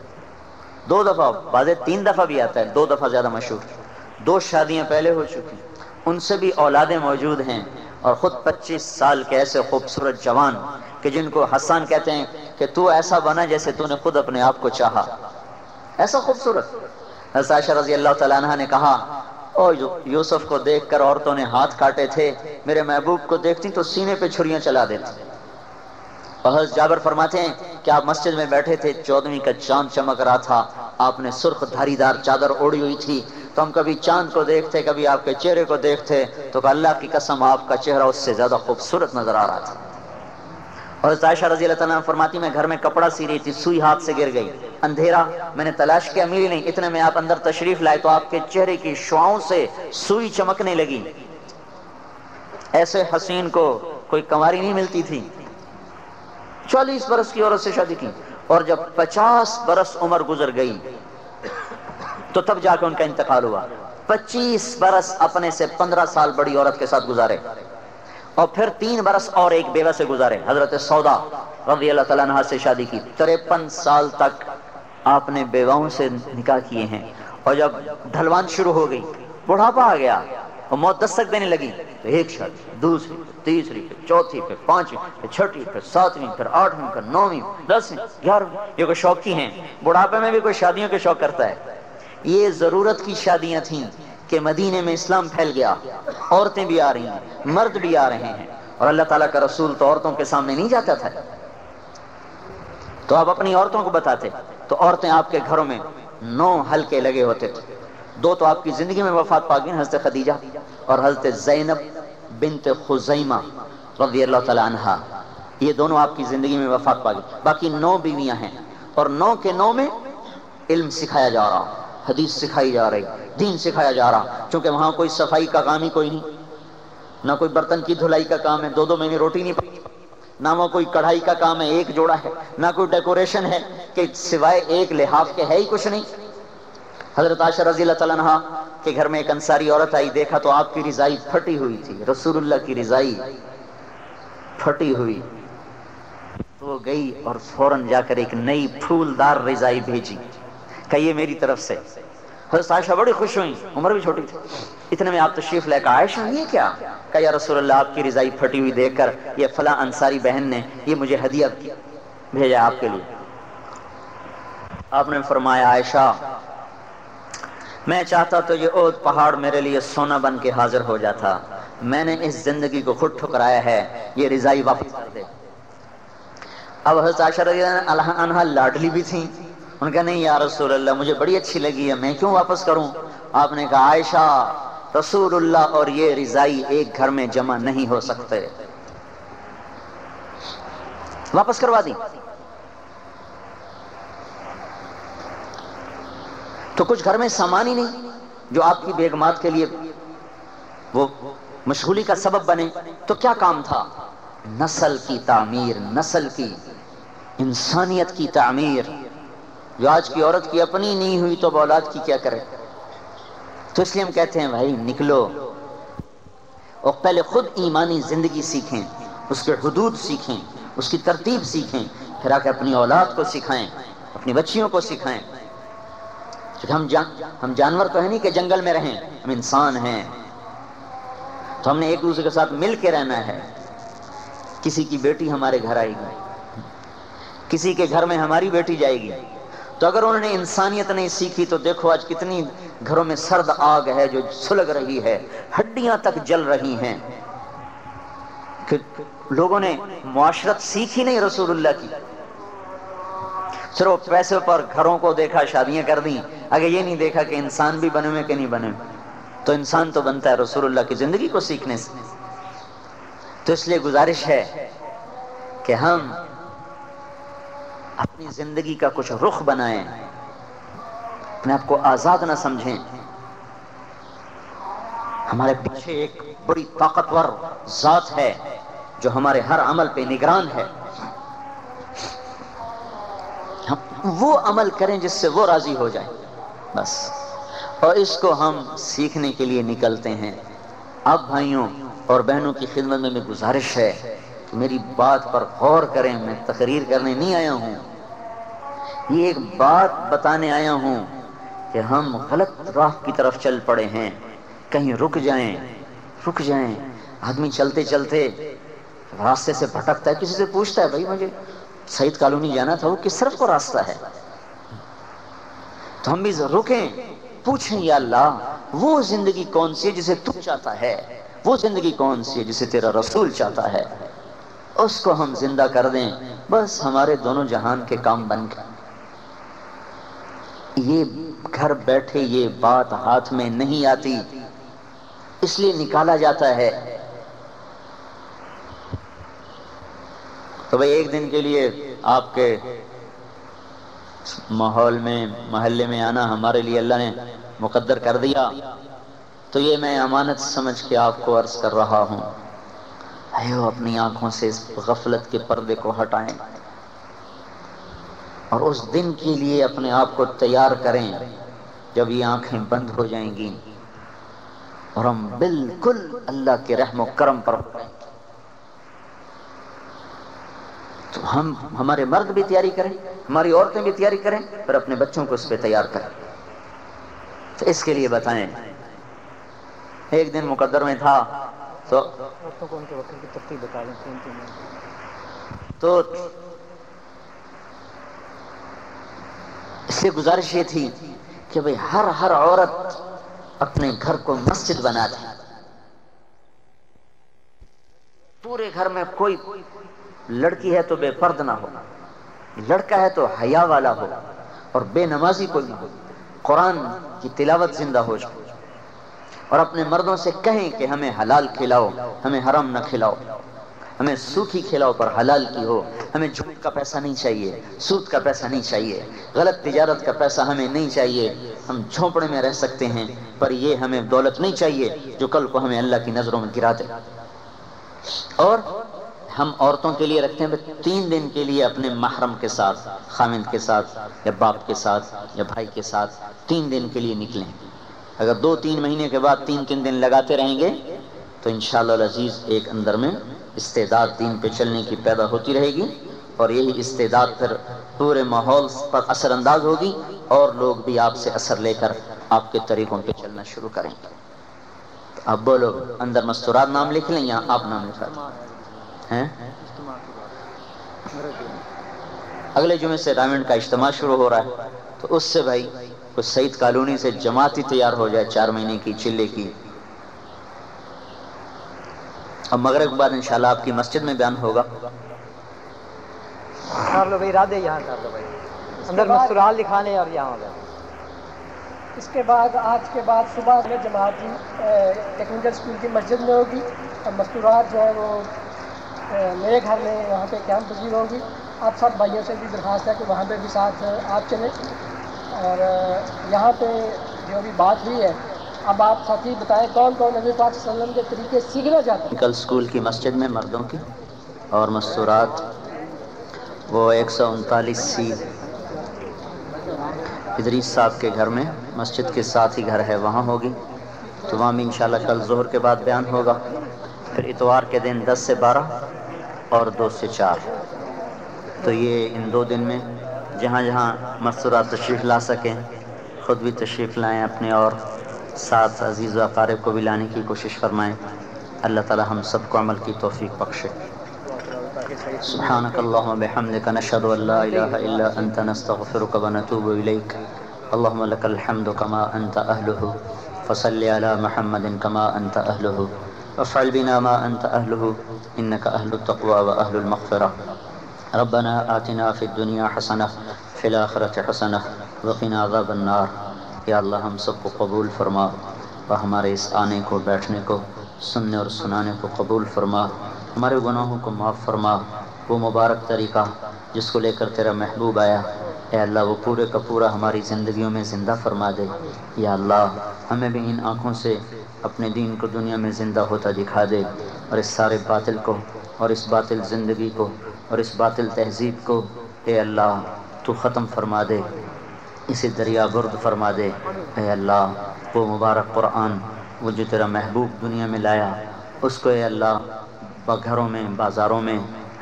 دو دفعہ بعض تین دفعہ بھی آتا ہے، دو دفعہ زیادہ مشہور۔ دو شادیاں پہلے ہو چکی۔ ان سے بھی اولادیں موجود ہیں۔ اور خود پچیس سال کے ایسے خوبصورت جوان کہ جن کو حسان کہتے ہیں کہ تو ایسا بنا جیسے تو نے خود اپنے آپ کو چاہا۔ ایسا خوبصورت۔ حضرت عائشہ رضی اللہ تعالیٰ عنہ نے کہا او یوسف کو دیکھ کر عورتوں نے ہاتھ کاٹے تھے۔ میرے محبوب کو دیکھتی تو سینے پہ چھریاں چلا دیتی اور حضرت جابر فرماتے ہیں کہ آپ مسجد میں بیٹھے تھے چودویں کا چاند چمک رہا تھا۔ آپ نے سرخ دھاری دار چادر اوڑی ہوئی تھی۔ تو ہم کبھی چاند کو دیکھتے، کبھی آپ کے چہرے کو دیکھتے۔ تو کہ اللہ کی قسم، آپ کا چہرہ اس سے زیادہ خوبصورت نظر آ رہا تھا۔ اور عائشہ رضی اللہ تعالیٰ فرماتی، میں گھر میں کپڑا سی رہی تھی، سوئی ہاتھ سے گر گئی۔ اندھیرا، میں نے تلاش کیا ملی نہیں، اتنے میں آپ اندر تشریف لائے تو آپ کے چہرے کی شعاؤں سے سوئی چمکنے لگی۔ ایسے حسین کو کوئی کماری نہیں ملتی تھی۔ چالیس برس کی عورت سے شادی کی اور جب پچاس برس عمر گزر گئی، تو تب جا کے ان کا انتقال ہوا۔ پچیس برس اپنے سے پندرہ سال بڑی عورت کے ساتھ گزارے۔ اور پھر تین برس اور ایک بیوہ سے گزارے۔ حضرت سودا رضی اللہ تعالیٰ عنہ سے شادی کی۔ تریپن سال تک آپ نے بیواؤں سے نکاح کیے ہیں۔ اور جب ڈھلوان شروع ہو گئی، بڑھاپا آ گیا اور موت دستک دینے لگی، تو ایک شادی دوسری، تیسری، پھر چوتھی، پھر پانچویں، پھر چھٹی، پھر ساتویں، پھر آٹھویں، پھر نویں، دسویں، گیارہویں۔ یہ کوئی شوق کی ہیں؟ بڑھاپے میں بھی کوئی شادیوں کے شوق کرتا ہے؟ یہ ضرورت کی شادیاں تھیں۔ کہ مدینے میں اسلام پھیل گیا۔ عورتیں بھی آ رہی ہیں، مرد بھی آ رہے ہیں۔ اور اللہ تعالیٰ کا رسول تو عورتوں کے سامنے نہیں جاتا تھا۔ تو آپ اپنی عورتوں کو بتاتے، تو عورتیں آپ کے گھروں میں نو ہلکے لگے ہوتے۔ تھے دو تو آپ کی زندگی میں وفات پا گئی حضرت خدیجہ اور حضرت زینب بنت خزیمہ رضی اللہ تعالی عنہ یہ دونوں آپ کی زندگی میں وفات پا گئی باقی نو بیویاں ہیں۔ اور نو کے نو میں علم سکھایا جا رہا۔ حدیث سکھائی جا رہی، دین سکھایا جا رہا، چونکہ وہاں کوئی صفائی کا کام ہی کوئی نہیں، نہ کوئی برتن کی دھلائی کا کام ہے، دو دو مہینے روٹی نہیں پکی نہ وہ کوئی کڑھائی کا کام ہے، ایک جوڑا ہے، نہ کوئی ڈیکوریشن ہے، کہ سوائے ایک لحاظ کے ہے ہی کچھ نہیں۔ حضرت عاشر رضی اللہ تعالیٰ عنہ کے گھر میں ایک انصاری عورت آئی، دیکھا تو آپ کی رضائی پھٹی ہوئی تھی، رسول اللہ کی رضائی پھٹی ہوئی۔ تو وہ گئی اور فوراً جا کر ایک نئی پھولدار رضائی بھیجی۔ کہیے میری طرف سے۔ حضرت عائشہ بڑی خوش ہوئی عمر بھی چھوٹی تھی۔ اتنے میں آپ تشریف لے کر عائشہ یہ کیا؟ کہ یا رسول اللہ، آپ کی رضائی پھٹی ہوئی دیکھ کر یہ فلاں انصاری بہن نے یہ مجھے ہدیہ بھیجا آپ کے لیے۔ آپ نے فرمایا، عائشہ، میں چاہتا تو یہ اوت پہاڑ میرے لیے سونا بن کے حاضر ہو جاتا۔ میں نے اس زندگی کو خود ٹھکرایا ہے، یہ رضائی واپس کر دے۔ اب حضرت عائشہ رضی اللہ عنہ لاڈلی بھی تھیں۔ ان کا نہیں، یا رسول اللہ، مجھے بڑی اچھی لگی ہے، میں کیوں واپس کروں؟ آپ نے کہا، عائشہ، رسول اللہ اور یہ رضائی ایک گھر میں جمع نہیں ہو سکتے. واپس کروا دی تو کچھ گھر میں سامان ہی نہیں جو آپ کی بیگمات کے لیے وہ مشغولی کا سبب بنے۔ تو کیا کام تھا؟ نسل کی تعمیر، نسل کی انسانیت کی تعمیر۔ جو آج کی عورت کی اپنی نہیں ہوئی تو اولاد کی کیا کرے؟ تو اس لیے ہم کہتے ہیں، بھائی نکلو اور پہلے خود ایمانی زندگی سیکھیں، اس کے حدود سیکھیں، اس کی ترتیب سیکھیں، پھر آ کے اپنی اولاد کو سکھائیں، اپنی بچیوں کو سکھائیں۔ ہم جان، ہم جانور تو ہے نہیں کہ جنگل میں رہیں، ہم انسان ہیں۔ تو ہم نے ایک دوسرے کے ساتھ مل کے رہنا ہے۔ کسی کی بیٹی ہمارے گھر آئے گی، کسی کے گھر میں ہماری بیٹی جائے گی۔ تو اگر انہوں نے انسانیت نہیں سیکھی تو دیکھو آج کتنی گھروں میں سرد آگ ہے جو سلگ رہی ہے، ہڈیاں تک جل رہی ہیں۔ کہ لوگوں نے معاشرت سیکھی نہیں رسول اللہ کی۔ صرف پیسے پر گھروں کو دیکھا، شادیاں کر دیں۔ اگر یہ نہیں دیکھا کہ انسان بھی بنے ہوئے کہ نہیں بنے تو انسان تو بنتا ہے رسول اللہ کی زندگی کو سیکھنے سے۔ تو اس لیے گزارش ہے کہ ہم اپنی زندگی کا کچھ رخ بنائیں، اپنے آپ کو آزاد نہ سمجھیں۔ ہمارے پیچھے ایک بڑی طاقتور ذات ہے جو ہمارے ہر عمل پہ نگران ہے۔ ہم وہ عمل کریں جس سے وہ راضی ہو جائے بس۔ اور اس کو ہم سیکھنے کے لیے نکلتے ہیں۔ اب بھائیوں اور بہنوں کی خدمت میں گزارش ہے۔ میری بات پر غور کریں، میں تقریر کرنے نہیں آیا ہوں۔ یہ ایک بات بتانے آیا ہوں کہ ہم غلط راہ کی طرف چل پڑے ہیں۔ کہیں رک جائیں رک جائیں۔ آدمی چلتے چلتے راستے سے بھٹکتا ہے، کسی سے پوچھتا ہے، بھائی، مجھے سعید کالونی جانا تھا، وہ کس طرف کو راستہ ہے؟ تو ہم بھی رکیں، پوچھیں، یا اللہ، وہ زندگی کون سی ہے جسے تو چاہتا ہے؟ وہ زندگی کون سی ہے جسے تیرا رسول چاہتا ہے؟ اس کو ہم زندہ کر دیں۔ بس ہمارے دونوں جہان کے کام بن گئے۔ یہ گھر بیٹھے یہ بات ہاتھ میں نہیں آتی۔ اس لیے نکالا جاتا ہے۔ تو بھائی، ایک دن کے لیے آپ کے ماحول میں، محلے میں آنا ہمارے لیے اللہ نے مقدر کر دیا۔ تو یہ میں امانت سمجھ کے آپ کو عرض کر رہا ہوں۔ اپنی آنکھوں سے اس غفلت کے پردے کو ہٹائیں اور اس دن کے لیے اپنے آپ کو تیار کریں جب یہ آنکھیں بند ہو جائیں گی اور ہم بالکل اللہ کے رحم و کرم پر تو ہم ہمارے مرد بھی تیاری کریں، ہماری عورتیں بھی تیاری کریں، پھر اپنے بچوں کو اس پہ تیار کریں۔ تو اس کے لیے بتائیں، ایک دن مقدر میں تھا تو تو اس سے گزارش یہ تھی کہ بھئی ہر ہر عورت اپنے گھر کو مسجد بنا دے۔ پورے گھر میں کوئی لڑکی ہے تو بے پرد نہ ہو۔ لڑکا ہے تو حیا والا ہو اور بے نمازی کوئی نہ ہو۔ قرآن کی تلاوت زندہ ہو جائے اور اپنے مردوں سے کہیں کہ ہمیں حلال کھلاؤ، ہمیں حرام نہ کھلاؤ۔ ہمیں سوکھی کھلاؤ پر حلال کی ہو۔ ہمیں جھوٹ کا پیسہ نہیں چاہیے، سود کا پیسہ نہیں چاہیے۔ غلط تجارت کا پیسہ ہمیں نہیں چاہیے۔ ہم جھونپڑے میں رہ سکتے ہیں، پر یہ ہمیں دولت نہیں چاہیے جو کل کو ہمیں اللہ کی نظروں میں گرا دے۔ اور ہم عورتوں کے لیے رکھتے ہیں تین دن کے لیے اپنے محرم کے ساتھ، خامند کے ساتھ، یا باپ کے ساتھ، یا بھائی کے ساتھ تین دن کے لیے نکلیں۔ اگر دو تین مہینے کے بعد تین تین دن لگاتے رہیں گے، تو انشاءاللہ العزیز ایک اندر میں استعداد دین پہ چلنے کی پیدا ہوتی رہے گی اور یہی استعداد پھر پورے ماحول پر اثر انداز ہوگی اور لوگ بھی آپ سے اثر لے کر آپ کے طریقوں پہ چلنا شروع کریں گے۔ اب بولو، اندر مستورات نام لکھ لیں یا آپ نام لکھا ہیں؟ اگلے جمعے سے رامنڈ کا اجتماع شروع ہو رہا ہے، تو اس سے بھائی کچھ سعید کالونی سے جماعت ہی تیار ہو جائے چار مہینے کی چلے کی۔ اب مغرب کے بعد انشاءاللہ آپ کی مسجد میں بیان ہوگا۔ کر لو بھائی ارادے یہاں کر لو بھائی۔ اندر لکھانے اور یہاں ہوگا اس کے بعد آج کے بعد صبح میں جماعت ٹیکنیکل اسکول کی مسجد میں ہوگی۔ اور مستورات جو ہے وہ میرے گھر میں وہاں پہ کیمپ پذیر ہوں گی آپ سب بھائیوں سے بھی درخواست ہے کہ وہاں پہ بھی ساتھ آپ چلیں۔ اور یہاں پہ جو بھی بات ہوئی ہے، اب آپ ساتھی بتائیں کون کون نبی پاک صلی اللہ علیہ وسلم کے طریقے سیکھنا چاہتے ہیں؟ کل اسکول کی مسجد میں مردوں کی اور مستورات، وہ ایک سو انتالیس سی ادریس صاحب کے گھر میں، مسجد کے ساتھ ہی گھر ہے، وہاں ہوگی۔ تو وہاں بھی انشاءاللہ کل ظہر کے بعد بیان ہوگا۔ پھر اتوار کے دن دس سے بارہ اور دو سے چار۔ تو یہ ان دو دن میں جہاں جہاں مستورات تشریف لا سکیں، خود بھی تشریف لائیں اپنے اور ساتھ عزیز و اقارب کو بھی لانے کی کوشش فرمائیں۔ اللہ تعالی ہم سب کو عمل کی توفیق بخشے۔ سبحانك اللهم بحمدك نشهد ان لا اله الا انت نستغفرك ونتوب اليك اللهم لك الحمد كما انت اهله فصل على محمد كما انت اهله وافعل بنا ما انت اهله انك اهل التقوى واهل المغفرة ربنا آتنا في الدنيا حسنة في الاخرة حسنة وقنا عذاب النار۔ یا اللہ، ہم سب کو قبول فرما اور ہمارے اس آنے کو، بیٹھنے کو، سننے اور سنانے کو قبول فرما۔ ہمارے گناہوں کو معاف فرما۔ وہ مبارک طریقہ جس کو لے کر تیرا محبوب آیا۔ اے اللہ، وہ پورے کا پورا ہماری زندگیوں میں زندہ فرما دے۔ یا اللہ، ہمیں بھی ان آنکھوں سے اپنے دین کو دنیا میں زندہ ہوتا دکھا دے اور اس سارے باطل کو اور اس باطل زندگی کو اور اس باطل تہذیب کو اے اللہ تو ختم فرما دے، اسے دریا برد فرما دے۔ اے اللہ، وہ مبارک قرآن، وہ جو تیرا محبوب دنیا میں لایا، اس کو اے اللہ گھروں میں، بازاروں میں،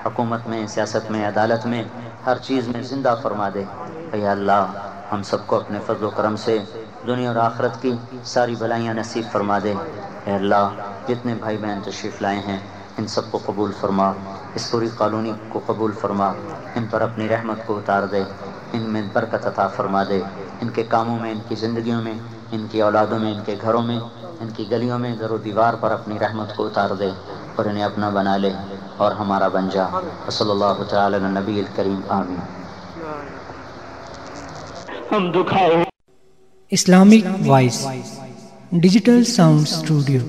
حکومت میں، سیاست میں، عدالت میں، ہر چیز میں زندہ فرما دے۔ اے اللہ، ہم سب کو اپنے فضل و کرم سے دنیا اور آخرت کی ساری بلائیاں نصیب فرما دے۔ اے اللہ، جتنے بھائی بہن تشریف لائے ہیں ان سب کو قبول فرما اس پوری کالونی کو قبول فرما ان پر اپنی رحمت کو اتار دے ان میں برکت عطا فرما دے۔ ان کے کاموں میں ان کی زندگیوں میں ان کی اولادوں میں ان کے گھروں میں ان کی گلیوں میں ضرور دیوار پر اپنی رحمت کو اتار دے اور انہیں اپنا بنا لے اور ہمارا بن جا۔ صلی اللہ تعالی نبی الکریم آمین۔ ہم دکھائے۔ Islamic voice digital sound studio.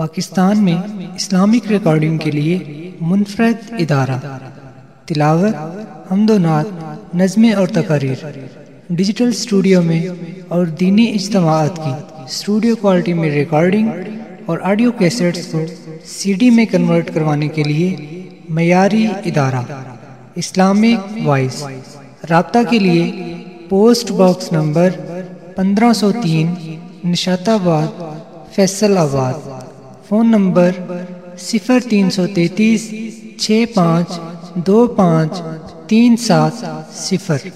Pakistan میں اسلامک ریکارڈنگ کے لیے منفرد ادارہ، تلاوت، حمد و نعت نظمیں اور تقاریر، ڈیجیٹل اسٹوڈیو میں اور دینی اجتماعات کی اسٹوڈیو کوالٹی میں ریکارڈنگ اور آڈیو کیسٹس کو سی ڈی میں کنورٹ کروانے کے لیے معیاری ادارہ، اسلامک وائس، رابطہ کے لیے پوسٹ باکس نمبر پندرہ سو تین نشات آباد، فیصل آباد۔ فون نمبر صفر تین سو تینتیس چھ پانچ دو پانچ تین سات صفر